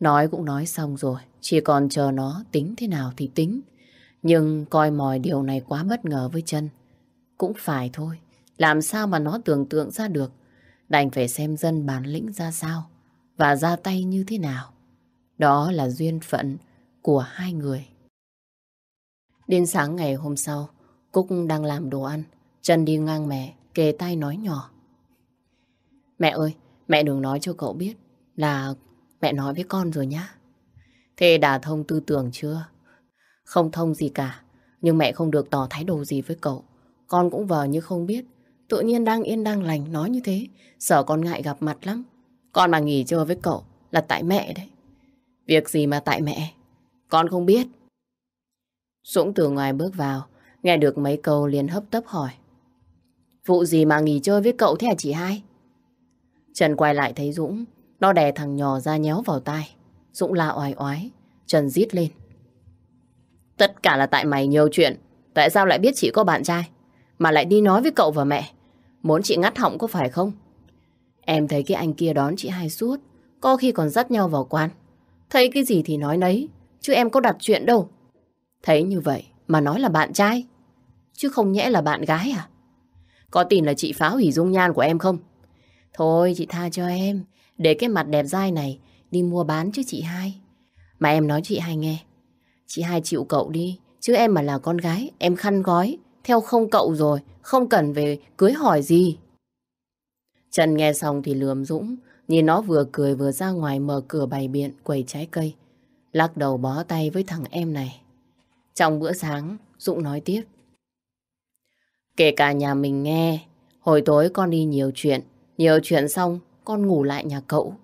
Speaker 1: Nói cũng nói xong rồi, chỉ còn chờ nó tính thế nào thì tính. Nhưng coi mòi điều này quá bất ngờ với chân. Cũng phải thôi, làm sao mà nó tưởng tượng ra được. đành phải xem dân bản lĩnh ra sao và ra tay như thế nào. Đó là duyên phận của hai người. Đến sáng ngày hôm sau, Cúc đang làm đồ ăn. Trần đi ngang mẹ, kề tay nói nhỏ. Mẹ ơi, mẹ đừng nói cho cậu biết là mẹ nói với con rồi nhá. Thế đã thông tư tưởng chưa? Không thông gì cả, nhưng mẹ không được tỏ thái độ gì với cậu. Con cũng vờ như không biết. Tự nhiên đang yên đang lành nói như thế. Sợ con ngại gặp mặt lắm. Con mà nghỉ chơi với cậu là tại mẹ đấy. Việc gì mà tại mẹ? Con không biết. Dũng từ ngoài bước vào, nghe được mấy câu liền hấp tấp hỏi. Vụ gì mà nghỉ chơi với cậu thế hả chị hai? Trần quay lại thấy Dũng, nó đè thằng nhỏ ra nhéo vào tai. Dũng la oai oái, Trần rít lên. Tất cả là tại mày nhiều chuyện. Tại sao lại biết chị có bạn trai? Mà lại đi nói với cậu và mẹ. Muốn chị ngắt họng có phải không? Em thấy cái anh kia đón chị hai suốt. Có khi còn dắt nhau vào quán. Thấy cái gì thì nói nấy. Chứ em có đặt chuyện đâu. Thấy như vậy mà nói là bạn trai. Chứ không nhẽ là bạn gái à? Có tin là chị phá hủy dung nhan của em không? Thôi chị tha cho em. Để cái mặt đẹp dai này đi mua bán chứ chị hai. Mà em nói chị hai nghe. Chị hai chịu cậu đi. Chứ em mà là con gái, em khăn gói. Theo không cậu rồi, không cần về cưới hỏi gì. Trần nghe xong thì lườm Dũng, nhìn nó vừa cười vừa ra ngoài mở cửa bày biện quầy trái cây. Lắc đầu bó tay với thằng em này. Trong bữa sáng, Dũng nói tiếp. Kể cả nhà mình nghe, hồi tối con đi nhiều chuyện, nhiều chuyện xong con ngủ lại nhà cậu.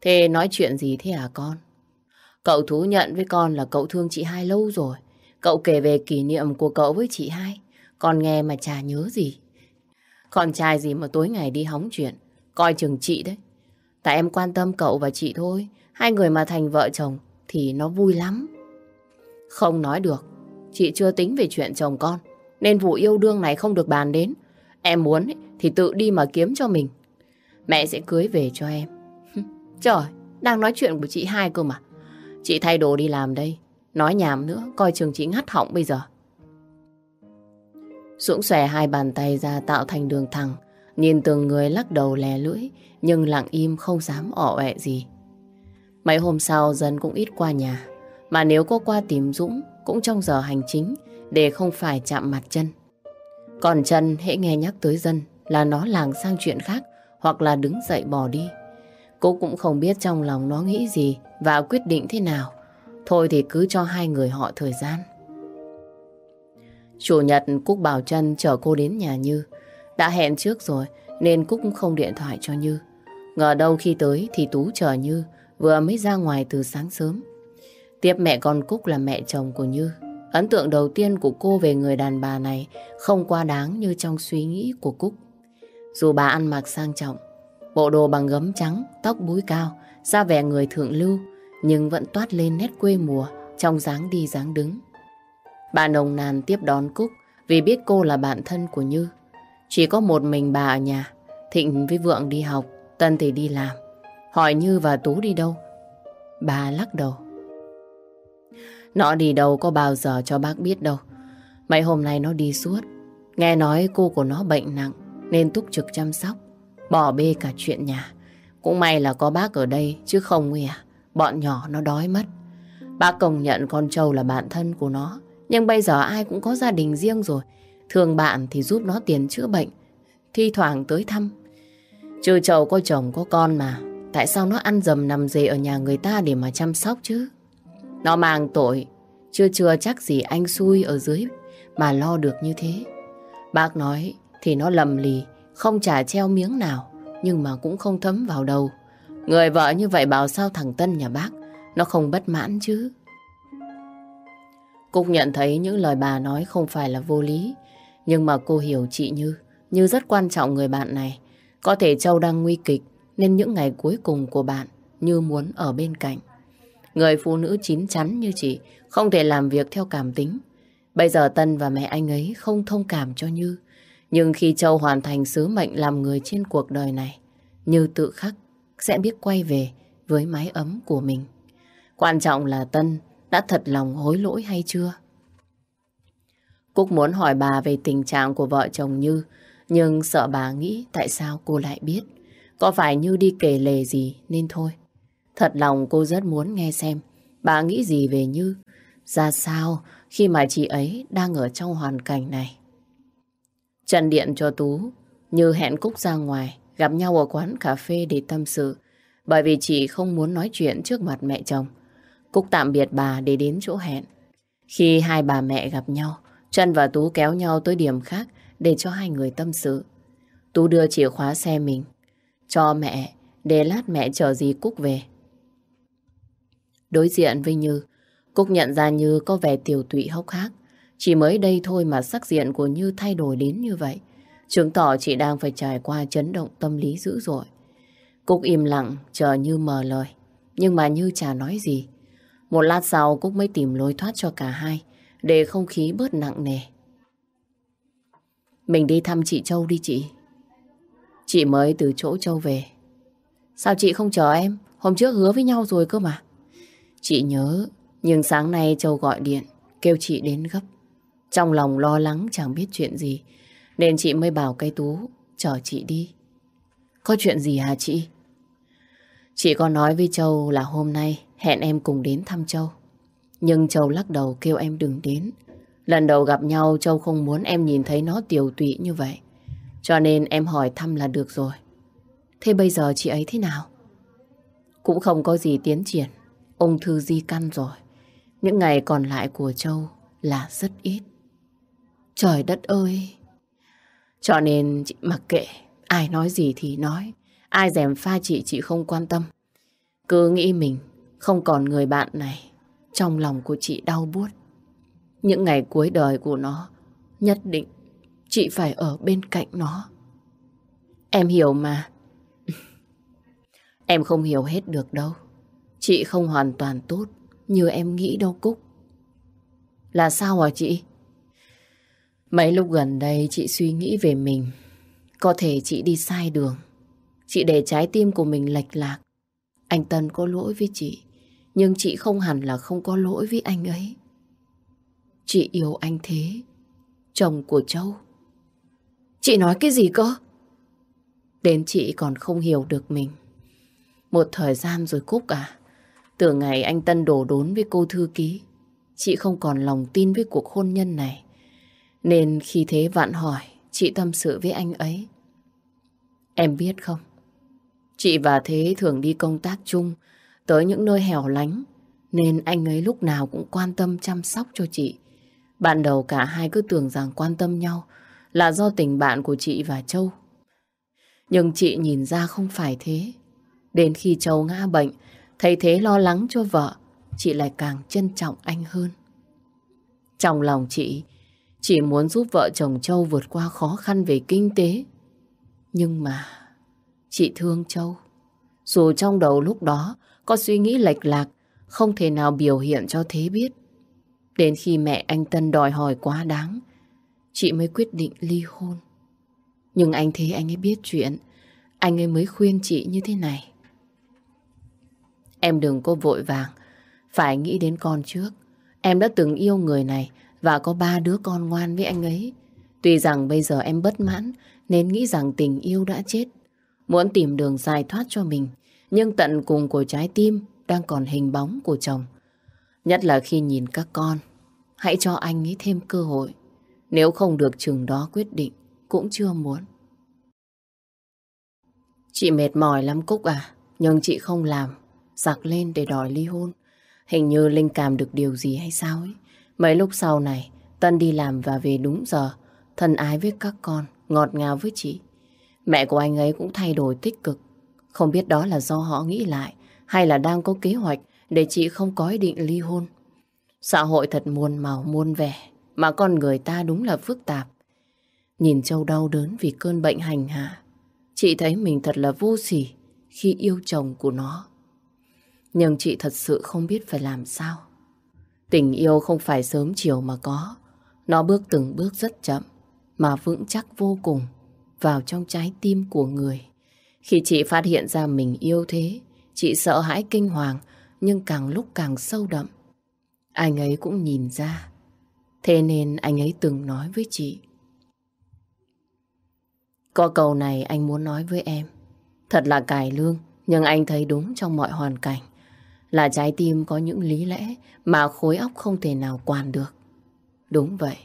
Speaker 1: Thế nói chuyện gì thế à con? Cậu thú nhận với con là cậu thương chị hai lâu rồi. Cậu kể về kỷ niệm của cậu với chị hai. Con nghe mà chả nhớ gì. Con trai gì mà tối ngày đi hóng chuyện. Coi chừng chị đấy. Tại em quan tâm cậu và chị thôi. Hai người mà thành vợ chồng thì nó vui lắm. Không nói được. Chị chưa tính về chuyện chồng con. Nên vụ yêu đương này không được bàn đến. Em muốn thì tự đi mà kiếm cho mình. Mẹ sẽ cưới về cho em. Trời, đang nói chuyện của chị hai cơ mà. Chị thay đồ đi làm đây. Nói nhảm nữa, coi chừng chính ngắt họng bây giờ. Dũng xòe hai bàn tay ra tạo thành đường thẳng. Nhìn từng người lắc đầu lè lưỡi, nhưng lặng im không dám ỏ ẹ gì. Mấy hôm sau dân cũng ít qua nhà. Mà nếu có qua tìm Dũng, cũng trong giờ hành chính, để không phải chạm mặt chân. Còn chân hễ nghe nhắc tới dân là nó làng sang chuyện khác, hoặc là đứng dậy bỏ đi. Cô cũng không biết trong lòng nó nghĩ gì và quyết định thế nào. Thôi thì cứ cho hai người họ thời gian. Chủ nhật Cúc bảo chân chở cô đến nhà Như. Đã hẹn trước rồi nên Cúc không điện thoại cho Như. Ngờ đâu khi tới thì Tú chờ Như vừa mới ra ngoài từ sáng sớm. Tiếp mẹ con Cúc là mẹ chồng của Như. Ấn tượng đầu tiên của cô về người đàn bà này không quá đáng như trong suy nghĩ của Cúc. Dù bà ăn mặc sang trọng, bộ đồ bằng gấm trắng, tóc búi cao, da vẻ người thượng lưu, nhưng vẫn toát lên nét quê mùa trong dáng đi dáng đứng. Bà nồng nàn tiếp đón Cúc vì biết cô là bạn thân của Như. Chỉ có một mình bà ở nhà, Thịnh với Vượng đi học, Tân thì đi làm. Hỏi Như và Tú đi đâu? Bà lắc đầu. Nó đi đâu có bao giờ cho bác biết đâu. Mấy hôm nay nó đi suốt. Nghe nói cô của nó bệnh nặng nên túc trực chăm sóc. Bỏ bê cả chuyện nhà. Cũng may là có bác ở đây chứ không nguy à. Bọn nhỏ nó đói mất. Bác công nhận con trâu là bạn thân của nó. Nhưng bây giờ ai cũng có gia đình riêng rồi. Thường bạn thì giúp nó tiền chữa bệnh. Thi thoảng tới thăm. Chứ trâu có chồng có con mà. Tại sao nó ăn dầm nằm dề ở nhà người ta để mà chăm sóc chứ? Nó mang tội. Chưa chưa chắc gì anh xui ở dưới mà lo được như thế. Bác nói thì nó lầm lì, không trả treo miếng nào, nhưng mà cũng không thấm vào đầu. Người vợ như vậy bảo sao thằng Tân nhà bác, nó không bất mãn chứ. Cúc nhận thấy những lời bà nói không phải là vô lý, nhưng mà cô hiểu chị Như, Như rất quan trọng người bạn này. Có thể Châu đang nguy kịch, nên những ngày cuối cùng của bạn Như muốn ở bên cạnh. Người phụ nữ chín chắn như chị không thể làm việc theo cảm tính. Bây giờ Tân và mẹ anh ấy không thông cảm cho Như. Nhưng khi Châu hoàn thành sứ mệnh làm người trên cuộc đời này, Như tự khắc sẽ biết quay về với mái ấm của mình. Quan trọng là Tân đã thật lòng hối lỗi hay chưa? Cúc muốn hỏi bà về tình trạng của vợ chồng Như, Nhưng sợ bà nghĩ tại sao cô lại biết. Có phải như đi kể lề gì nên thôi. Thật lòng cô rất muốn nghe xem bà nghĩ gì về Như. Ra sao khi mà chị ấy đang ở trong hoàn cảnh này. Trần điện cho Tú, Như hẹn Cúc ra ngoài, gặp nhau ở quán cà phê để tâm sự. Bởi vì chị không muốn nói chuyện trước mặt mẹ chồng. Cúc tạm biệt bà để đến chỗ hẹn. Khi hai bà mẹ gặp nhau, Trân và Tú kéo nhau tới điểm khác để cho hai người tâm sự. Tú đưa chìa khóa xe mình cho mẹ để lát mẹ chờ gì Cúc về. Đối diện với Như, Cúc nhận ra Như có vẻ tiểu tụy hốc hác. Chỉ mới đây thôi mà sắc diện của Như thay đổi đến như vậy. Chứng tỏ chị đang phải trải qua chấn động tâm lý dữ dội. Cúc im lặng chờ Như mờ lời. Nhưng mà Như chả nói gì. Một lát sau Cúc mới tìm lối thoát cho cả hai để không khí bớt nặng nề. Mình đi thăm chị Châu đi chị. Chị mới từ chỗ Châu về. Sao chị không chờ em? Hôm trước hứa với nhau rồi cơ mà. Chị nhớ, nhưng sáng nay Châu gọi điện, kêu chị đến gấp. Trong lòng lo lắng chẳng biết chuyện gì, nên chị mới bảo cây tú chờ chị đi. Có chuyện gì hả chị? Chị có nói với Châu là hôm nay hẹn em cùng đến thăm Châu. Nhưng Châu lắc đầu kêu em đừng đến. Lần đầu gặp nhau, Châu không muốn em nhìn thấy nó tiểu tụy như vậy. Cho nên em hỏi thăm là được rồi. Thế bây giờ chị ấy thế nào? Cũng không có gì tiến triển. Ung thư di căn rồi. Những ngày còn lại của Châu là rất ít. Trời đất ơi! Cho nên chị mặc kệ, ai nói gì thì nói. Ai dèm pha chị, chị không quan tâm. Cứ nghĩ mình không còn người bạn này. Trong lòng của chị đau buốt. Những ngày cuối đời của nó, nhất định chị phải ở bên cạnh nó. Em hiểu mà. em không hiểu hết được đâu. Chị không hoàn toàn tốt như em nghĩ đâu Cúc. Là sao hả chị? Mấy lúc gần đây chị suy nghĩ về mình. Có thể chị đi sai đường. Chị để trái tim của mình lệch lạc. Anh Tân có lỗi với chị. Nhưng chị không hẳn là không có lỗi với anh ấy. Chị yêu anh thế. Chồng của Châu. Chị nói cái gì cơ? Đến chị còn không hiểu được mình. Một thời gian rồi Cúc à. Từ ngày anh Tân đổ đốn với cô thư ký, chị không còn lòng tin với cuộc hôn nhân này. Nên khi thế vạn hỏi, chị tâm sự với anh ấy. Em biết không? Chị và Thế thường đi công tác chung tới những nơi hẻo lánh, nên anh ấy lúc nào cũng quan tâm chăm sóc cho chị. Ban đầu cả hai cứ tưởng rằng quan tâm nhau là do tình bạn của chị và Châu. Nhưng chị nhìn ra không phải thế. Đến khi Châu ngã bệnh, Thấy thế lo lắng cho vợ, chị lại càng trân trọng anh hơn. Trong lòng chị, chỉ muốn giúp vợ chồng Châu vượt qua khó khăn về kinh tế. Nhưng mà, chị thương Châu. Dù trong đầu lúc đó có suy nghĩ lệch lạc, không thể nào biểu hiện cho Thế biết. Đến khi mẹ anh Tân đòi hỏi quá đáng, chị mới quyết định ly hôn. Nhưng anh thấy anh ấy biết chuyện, anh ấy mới khuyên chị như thế này. Em đừng có vội vàng, phải nghĩ đến con trước. Em đã từng yêu người này và có ba đứa con ngoan với anh ấy. Tuy rằng bây giờ em bất mãn nên nghĩ rằng tình yêu đã chết. Muốn tìm đường giải thoát cho mình, nhưng tận cùng của trái tim đang còn hình bóng của chồng. Nhất là khi nhìn các con, hãy cho anh ấy thêm cơ hội. Nếu không được chừng đó quyết định, cũng chưa muốn. Chị mệt mỏi lắm Cúc à, nhưng chị không làm giặc lên để đòi ly hôn. Hình như Linh cảm được điều gì hay sao ấy. Mấy lúc sau này, Tân đi làm và về đúng giờ, thân ái với các con, ngọt ngào với chị. Mẹ của anh ấy cũng thay đổi tích cực. Không biết đó là do họ nghĩ lại hay là đang có kế hoạch để chị không có ý định ly hôn. Xã hội thật muôn màu muôn vẻ, mà con người ta đúng là phức tạp. Nhìn Châu đau đớn vì cơn bệnh hành hạ, chị thấy mình thật là vô sỉ khi yêu chồng của nó. Nhưng chị thật sự không biết phải làm sao. Tình yêu không phải sớm chiều mà có. Nó bước từng bước rất chậm, mà vững chắc vô cùng vào trong trái tim của người. Khi chị phát hiện ra mình yêu thế, chị sợ hãi kinh hoàng, nhưng càng lúc càng sâu đậm. Anh ấy cũng nhìn ra. Thế nên anh ấy từng nói với chị. Có câu này anh muốn nói với em. Thật là cải lương, nhưng anh thấy đúng trong mọi hoàn cảnh. Là trái tim có những lý lẽ mà khối óc không thể nào quản được. Đúng vậy,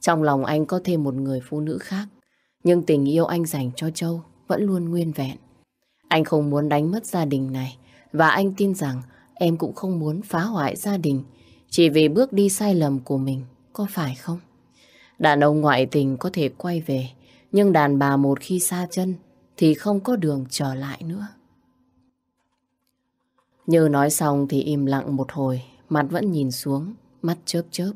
Speaker 1: trong lòng anh có thêm một người phụ nữ khác. Nhưng tình yêu anh dành cho Châu vẫn luôn nguyên vẹn. Anh không muốn đánh mất gia đình này và anh tin rằng em cũng không muốn phá hoại gia đình chỉ vì bước đi sai lầm của mình, có phải không? Đàn ông ngoại tình có thể quay về, nhưng đàn bà một khi xa chân thì không có đường trở lại nữa. Như nói xong thì im lặng một hồi, mặt vẫn nhìn xuống, mắt chớp chớp.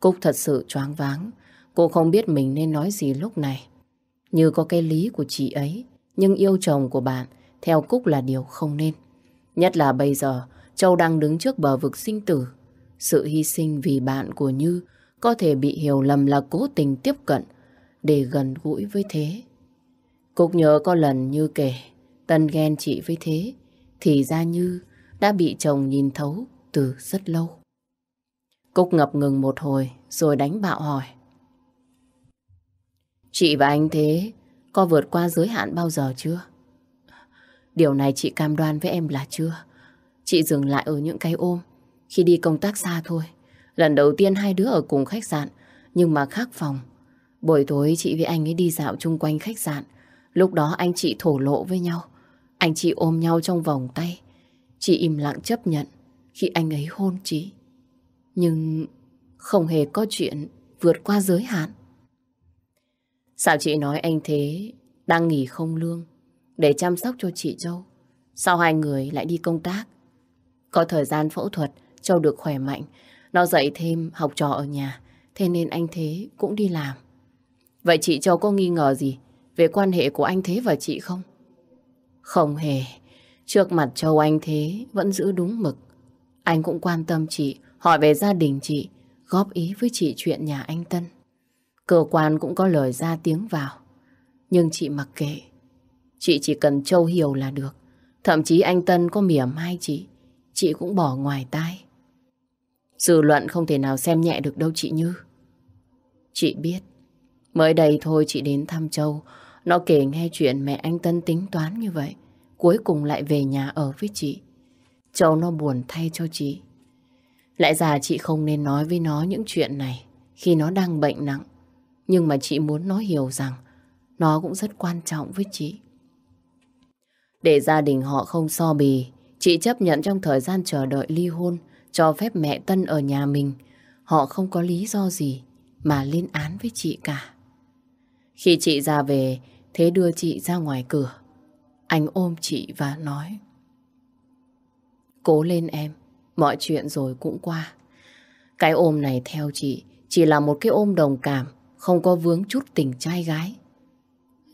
Speaker 1: Cúc thật sự choáng váng, cô không biết mình nên nói gì lúc này. Như có cái lý của chị ấy, nhưng yêu chồng của bạn theo Cúc là điều không nên. Nhất là bây giờ, Châu đang đứng trước bờ vực sinh tử. Sự hy sinh vì bạn của Như có thể bị hiểu lầm là cố tình tiếp cận để gần gũi với Thế. Cúc nhớ có lần Như kể, Tân ghen chị với Thế, thì ra Như đã bị chồng nhìn thấu từ rất lâu. Cúc ngập ngừng một hồi rồi đánh bạo hỏi. Chị và anh Thế, có vượt qua giới hạn bao giờ chưa? Điều này chị cam đoan với em là chưa. Chị dừng lại ở những cái ôm khi đi công tác xa thôi. Lần đầu tiên hai đứa ở cùng khách sạn, nhưng mà khác phòng. Buổi tối chị với anh ấy đi dạo chung quanh khách sạn. Lúc đó anh chị thổ lộ với nhau. Anh chị ôm nhau trong vòng tay. Chị im lặng chấp nhận khi anh ấy hôn chị. Nhưng không hề có chuyện vượt qua giới hạn. Sao chị nói anh thế đang nghỉ không lương để chăm sóc cho chị Châu? Sao hai người lại đi công tác? Có thời gian phẫu thuật, Châu được khỏe mạnh. Nó dạy thêm học trò ở nhà, thế nên anh Thế cũng đi làm. Vậy chị Châu có nghi ngờ gì về quan hệ của anh Thế và chị không? Không hề. Trước mặt Châu anh Thế vẫn giữ đúng mực. Anh cũng quan tâm chị, hỏi về gia đình chị, góp ý với chị chuyện nhà anh Tân. Cơ quan cũng có lời ra tiếng vào. Nhưng chị mặc kệ. Chị chỉ cần Châu hiểu là được. Thậm chí anh Tân có mỉa mai chị, chị cũng bỏ ngoài tai. Dư luận không thể nào xem nhẹ được đâu chị Như. Chị biết, mới đây thôi chị đến thăm Châu, nó kể nghe chuyện mẹ anh Tân tính toán như vậy, cuối cùng lại về nhà ở với chị. Châu nó buồn thay cho chị. Lẽ ra chị không nên nói với nó những chuyện này khi nó đang bệnh nặng. Nhưng mà chị muốn nó hiểu rằng nó cũng rất quan trọng với chị. Để gia đình họ không so bì, chị chấp nhận trong thời gian chờ đợi ly hôn, cho phép mẹ Tân ở nhà mình. Họ không có lý do gì mà lên án với chị cả. Khi chị ra về, Thế đưa chị ra ngoài cửa. Anh ôm chị và nói Cố lên em, mọi chuyện rồi cũng qua. Cái ôm này theo chị chỉ là một cái ôm đồng cảm, không có vướng chút tình trai gái.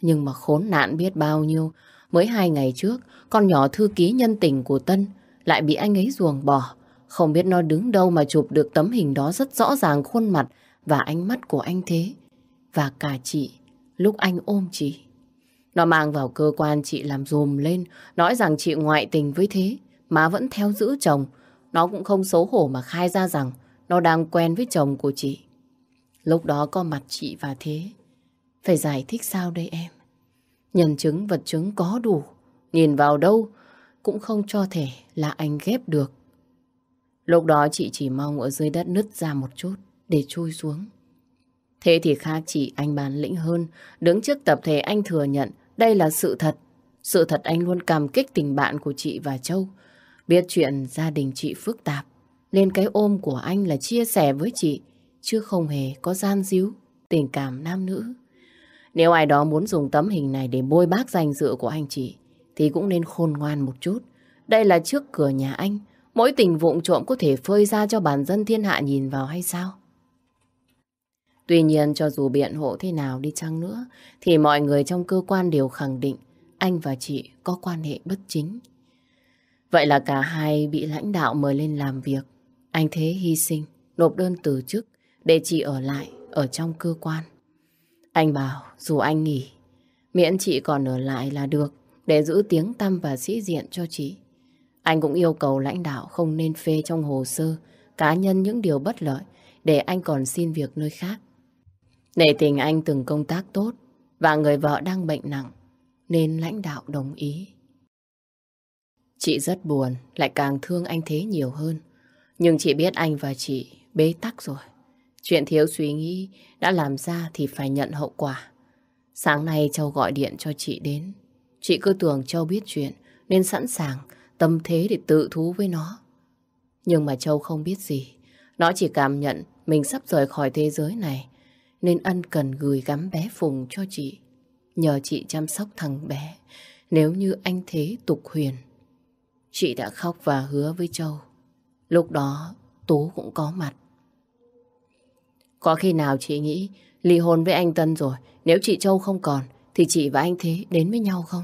Speaker 1: Nhưng mà khốn nạn biết bao nhiêu, mới hai ngày trước, con nhỏ thư ký nhân tình của Tân lại bị anh ấy ruồng bỏ. Không biết nó đứng đâu mà chụp được tấm hình đó rất rõ ràng khuôn mặt và ánh mắt của anh thế. Và cả chị, lúc anh ôm chị. Nó mang vào cơ quan chị làm dùm lên, nói rằng chị ngoại tình với thế, mà vẫn theo giữ chồng. Nó cũng không xấu hổ mà khai ra rằng nó đang quen với chồng của chị. Lúc đó có mặt chị và thế. Phải giải thích sao đây em? Nhân chứng vật chứng có đủ. Nhìn vào đâu cũng không cho thể là anh ghép được. Lúc đó chị chỉ mong ở dưới đất nứt ra một chút để chui xuống. Thế thì khác chị anh bán lĩnh hơn. Đứng trước tập thể anh thừa nhận đây là sự thật. Sự thật anh luôn cảm kích tình bạn của chị và Châu. Biết chuyện gia đình chị phức tạp. Nên cái ôm của anh là chia sẻ với chị. Chứ không hề có gian díu, tình cảm nam nữ. Nếu ai đó muốn dùng tấm hình này để bôi bác danh dự của anh chị, thì cũng nên khôn ngoan một chút. Đây là trước cửa nhà anh. Mỗi tình vụng trộm có thể phơi ra cho bản dân thiên hạ nhìn vào hay sao? Tuy nhiên cho dù biện hộ thế nào đi chăng nữa thì mọi người trong cơ quan đều khẳng định anh và chị có quan hệ bất chính. Vậy là cả hai bị lãnh đạo mời lên làm việc. Anh Thế hy sinh, nộp đơn từ chức để chị ở lại ở trong cơ quan. Anh bảo dù anh nghỉ, miễn chị còn ở lại là được để giữ tiếng tăm và sĩ diện cho chị. Anh cũng yêu cầu lãnh đạo không nên phê trong hồ sơ cá nhân những điều bất lợi để anh còn xin việc nơi khác. Nể tình anh từng công tác tốt và người vợ đang bệnh nặng nên lãnh đạo đồng ý. Chị rất buồn, lại càng thương anh Thế nhiều hơn. Nhưng chị biết anh và chị bế tắc rồi. Chuyện thiếu suy nghĩ đã làm ra thì phải nhận hậu quả. Sáng nay Châu gọi điện cho chị đến. Chị cứ tưởng Châu biết chuyện nên sẵn sàng tâm thế để tự thú với nó. Nhưng mà Châu không biết gì. Nó chỉ cảm nhận mình sắp rời khỏi thế giới này nên ân cần gửi gắm bé Phùng cho chị. Nhờ chị chăm sóc thằng bé nếu như anh Thế tục huyền. Chị đã khóc và hứa với Châu. Lúc đó Tú cũng có mặt. Có khi nào chị nghĩ ly hôn với anh Tân rồi, nếu chị Châu không còn, thì chị và anh Thế đến với nhau không?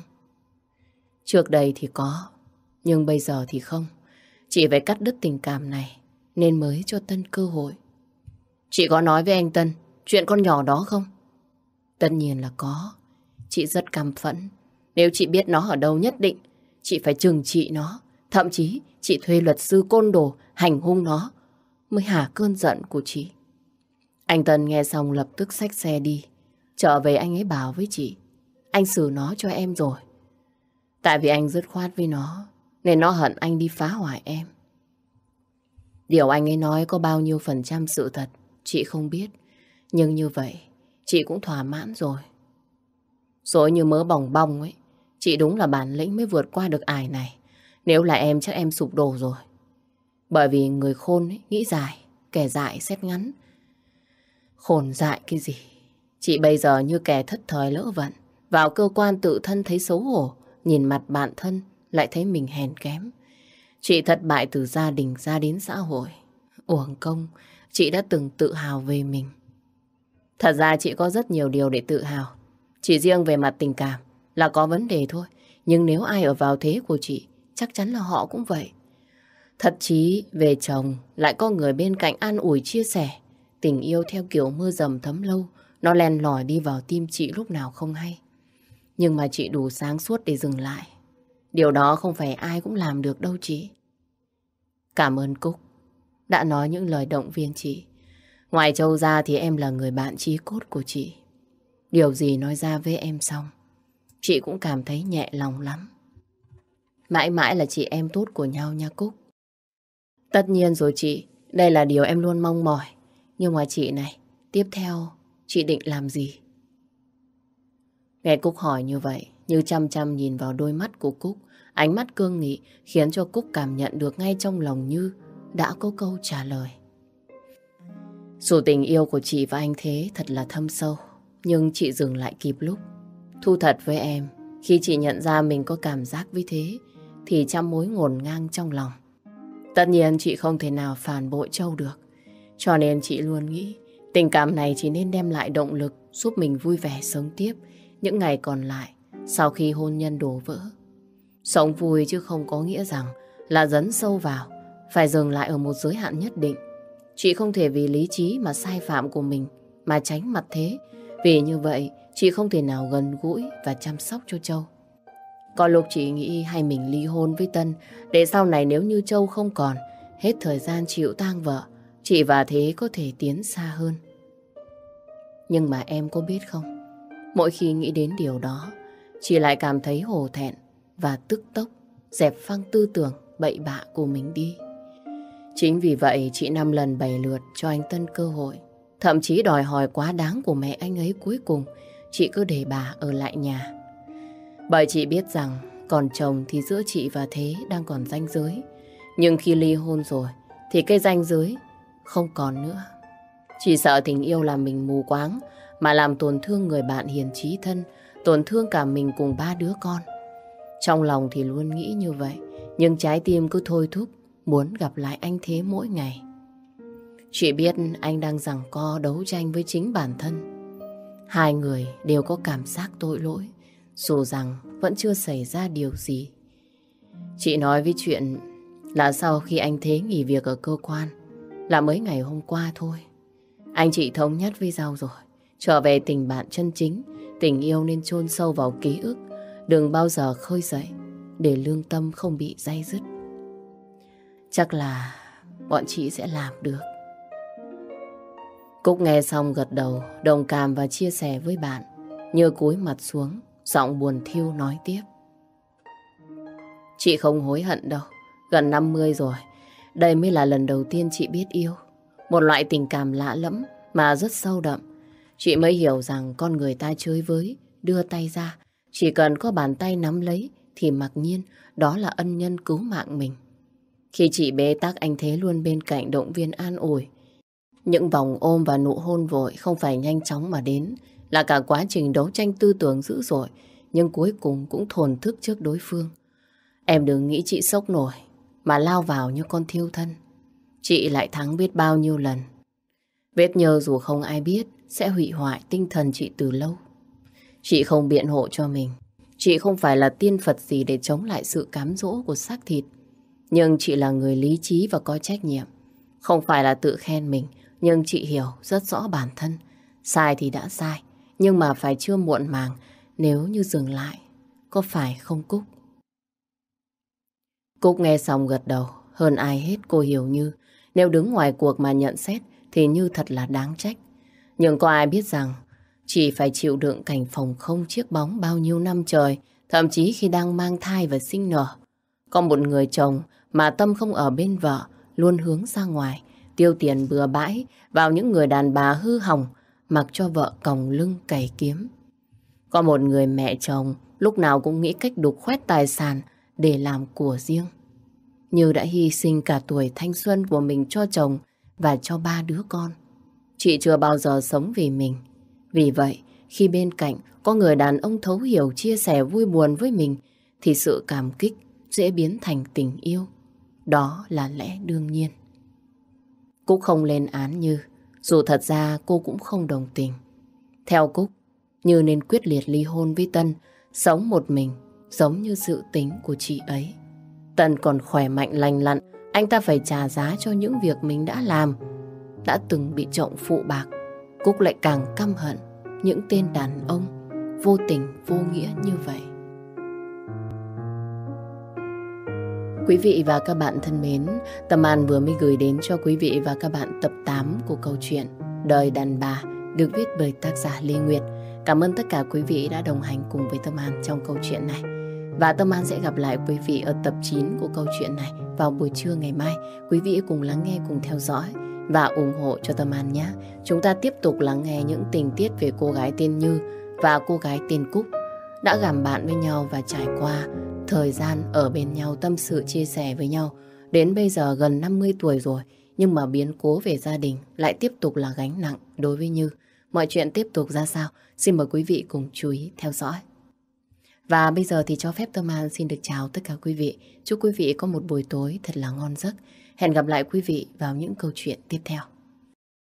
Speaker 1: Trước đây thì có, nhưng bây giờ thì không. Chị phải cắt đứt tình cảm này, nên mới cho Tân cơ hội. Chị có nói với anh Tân chuyện con nhỏ đó không? Tất nhiên là có. Chị rất căm phẫn. Nếu chị biết nó ở đâu nhất định, chị phải trừng trị nó. Thậm chí chị thuê luật sư côn đồ hành hung nó mới hả cơn giận của chị. Anh Tân nghe xong lập tức xách xe đi. Trở về anh ấy bảo với chị. Anh xử nó cho em rồi. Tại vì anh dứt khoát với nó. Nên nó hận anh đi phá hoại em. Điều anh ấy nói có bao nhiêu phần trăm sự thật. Chị không biết. Nhưng như vậy chị cũng thỏa mãn rồi. Rồi như mớ bỏng bong ấy. Chị đúng là bản lĩnh mới vượt qua được ải này. Nếu là em chắc em sụp đổ rồi. Bởi vì người khôn ấy, nghĩ dài, kẻ dại xét ngắn. Khôn dại cái gì? Chị bây giờ như kẻ thất thời lỡ vận. Vào cơ quan tự thân thấy xấu hổ, nhìn mặt bạn thân lại thấy mình hèn kém. Chị thất bại từ gia đình ra đến xã hội. Uổng công, chị đã từng tự hào về mình. Thật ra chị có rất nhiều điều để tự hào. Chỉ riêng về mặt tình cảm là có vấn đề thôi. Nhưng nếu ai ở vào thế của chị, chắc chắn là họ cũng vậy. Thật chí về chồng lại có người bên cạnh an ủi chia sẻ. Tình yêu theo kiểu mưa dầm thấm lâu, nó len lỏi đi vào tim chị lúc nào không hay. Nhưng mà chị đủ sáng suốt để dừng lại. Điều đó không phải ai cũng làm được đâu chị. Cảm ơn Cúc đã nói những lời động viên chị. Ngoài Châu ra thì em là người bạn chí cốt của chị. Điều gì nói ra với em xong, chị cũng cảm thấy nhẹ lòng lắm. Mãi mãi là chị em tốt của nhau nha Cúc. Tất nhiên rồi chị, đây là điều em luôn mong mỏi. Nhưng mà chị này, tiếp theo chị định làm gì? Nghe Cúc hỏi như vậy, như chăm chăm nhìn vào đôi mắt của Cúc, ánh mắt cương nghị khiến cho Cúc cảm nhận được ngay trong lòng Như đã có câu trả lời. Dù tình yêu của chị và anh Thế thật là thâm sâu, nhưng chị dừng lại kịp lúc. Thu thật với em, khi chị nhận ra mình có cảm giác với Thế, thì trăm mối ngổn ngang trong lòng. Tất nhiên chị không thể nào phản bội Châu được. Cho nên chị luôn nghĩ tình cảm này chỉ nên đem lại động lực giúp mình vui vẻ sống tiếp những ngày còn lại sau khi hôn nhân đổ vỡ. Sống vui chứ không có nghĩa rằng là dấn sâu vào, phải dừng lại ở một giới hạn nhất định. Chị không thể vì lý trí mà sai phạm của mình mà tránh mặt thế. Vì như vậy, chị không thể nào gần gũi và chăm sóc cho Châu. Có lúc chị nghĩ hay mình ly hôn với Tân để sau này nếu như Châu không còn hết thời gian chịu tang vợ chị và Thế có thể tiến xa hơn. Nhưng mà em có biết không mỗi khi nghĩ đến điều đó chị lại cảm thấy hổ thẹn và tức tốc dẹp phăng tư tưởng bậy bạ của mình đi. Chính vì vậy chị năm lần bảy lượt cho anh Tân cơ hội thậm chí đòi hỏi quá đáng của mẹ anh ấy cuối cùng chị cứ để bà ở lại nhà. Bởi chị biết rằng còn chồng thì giữa chị và Thế đang còn ranh giới. Nhưng khi ly hôn rồi thì cái ranh giới không còn nữa. Chỉ sợ tình yêu làm mình mù quáng mà làm tổn thương người bạn hiền trí thân, tổn thương cả mình cùng ba đứa con. Trong lòng thì luôn nghĩ như vậy, nhưng trái tim cứ thôi thúc muốn gặp lại anh Thế mỗi ngày. Chị biết anh đang giằng co đấu tranh với chính bản thân. Hai người đều có cảm giác tội lỗi dù rằng vẫn chưa xảy ra điều gì. Chị nói với chuyện là sau khi anh Thế nghỉ việc ở cơ quan, là mấy ngày hôm qua thôi. Anh chị thống nhất với Giao rồi, trở về tình bạn chân chính, tình yêu nên chôn sâu vào ký ức, đừng bao giờ khơi dậy để lương tâm không bị dây dứt. Chắc là bọn chị sẽ làm được. Cúc nghe xong gật đầu, đồng cảm và chia sẻ với bạn. Như cúi mặt xuống, giọng buồn thiêu nói tiếp. Chị không hối hận đâu. Gần 50 rồi. Đây mới là lần đầu tiên chị biết yêu. Một loại tình cảm lạ lẫm mà rất sâu đậm. Chị mới hiểu rằng con người ta chơi với, đưa tay ra. Chỉ cần có bàn tay nắm lấy thì mặc nhiên đó là ân nhân cứu mạng mình. Khi chị bế tắc anh Thế luôn bên cạnh động viên an ủi. Những vòng ôm và nụ hôn vội không phải nhanh chóng mà đến, là cả quá trình đấu tranh tư tưởng dữ dội, nhưng cuối cùng cũng thồn thức trước đối phương. Em đừng nghĩ chị sốc nổi, mà lao vào như con thiêu thân. Chị lại thắng biết bao nhiêu lần. Vết nhơ dù không ai biết, sẽ hủy hoại tinh thần chị từ lâu. Chị không biện hộ cho mình. Chị không phải là tiên Phật gì để chống lại sự cám dỗ của xác thịt. Nhưng chị là người lý trí và có trách nhiệm. Không phải là tự khen mình, nhưng chị hiểu rất rõ bản thân. Sai thì đã sai, nhưng mà phải chưa muộn màng nếu như dừng lại. Có phải không Cúc? Cúc nghe xong gật đầu. Hơn ai hết cô hiểu Như. Nếu đứng ngoài cuộc mà nhận xét thì Như thật là đáng trách. Nhưng có ai biết rằng chị phải chịu đựng cảnh phòng không chiếc bóng bao nhiêu năm trời, thậm chí khi đang mang thai và sinh nở. Có một người chồng mà tâm không ở bên vợ, luôn hướng ra ngoài, tiêu tiền bừa bãi vào những người đàn bà hư hỏng, mặc cho vợ còng lưng cày kiếm. Có một người mẹ chồng lúc nào cũng nghĩ cách đục khoét tài sản để làm của riêng. Như đã hy sinh cả tuổi thanh xuân của mình cho chồng và cho ba đứa con. Chị chưa bao giờ sống vì mình. Vì vậy, khi bên cạnh có người đàn ông thấu hiểu chia sẻ vui buồn với mình, thì sự cảm kích dễ biến thành tình yêu. Đó là lẽ đương nhiên. Cúc không lên án Như, dù thật ra cô cũng không đồng tình. Theo Cúc, Như nên quyết liệt ly hôn với Tân, sống một mình, giống như dự tính của chị ấy. Tân còn khỏe mạnh lành lặn, anh ta phải trả giá cho những việc mình đã làm. Đã từng bị trọng phụ bạc, Cúc lại càng căm hận những tên đàn ông vô tình vô nghĩa như vậy. Quý vị và các bạn thân mến, Tâm An vừa mới gửi đến cho quý vị và các bạn tập 8 của câu chuyện Đời đàn bà được viết bởi tác giả Lê Nguyệt. Cảm ơn tất cả quý vị đã đồng hành cùng với Tâm An trong câu chuyện này. Và Tâm An sẽ gặp lại quý vị ở tập 9 của câu chuyện này vào buổi trưa ngày mai. Quý vị cùng lắng nghe, cùng theo dõi và ủng hộ cho Tâm An nhé. Chúng ta tiếp tục lắng nghe những tình tiết về cô gái tên Như và cô gái tên Cúc đã làm bạn với nhau và trải qua thời gian ở bên nhau, tâm sự, chia sẻ với nhau. Đến bây giờ gần 50 tuổi rồi, nhưng mà biến cố về gia đình lại tiếp tục là gánh nặng đối với Như. Mọi chuyện tiếp tục ra sao? Xin mời quý vị cùng chú ý theo dõi. Và bây giờ thì cho phép Tâm An xin được chào tất cả quý vị. Chúc quý vị có một buổi tối thật là ngon giấc. Hẹn gặp lại quý vị vào những câu chuyện tiếp theo.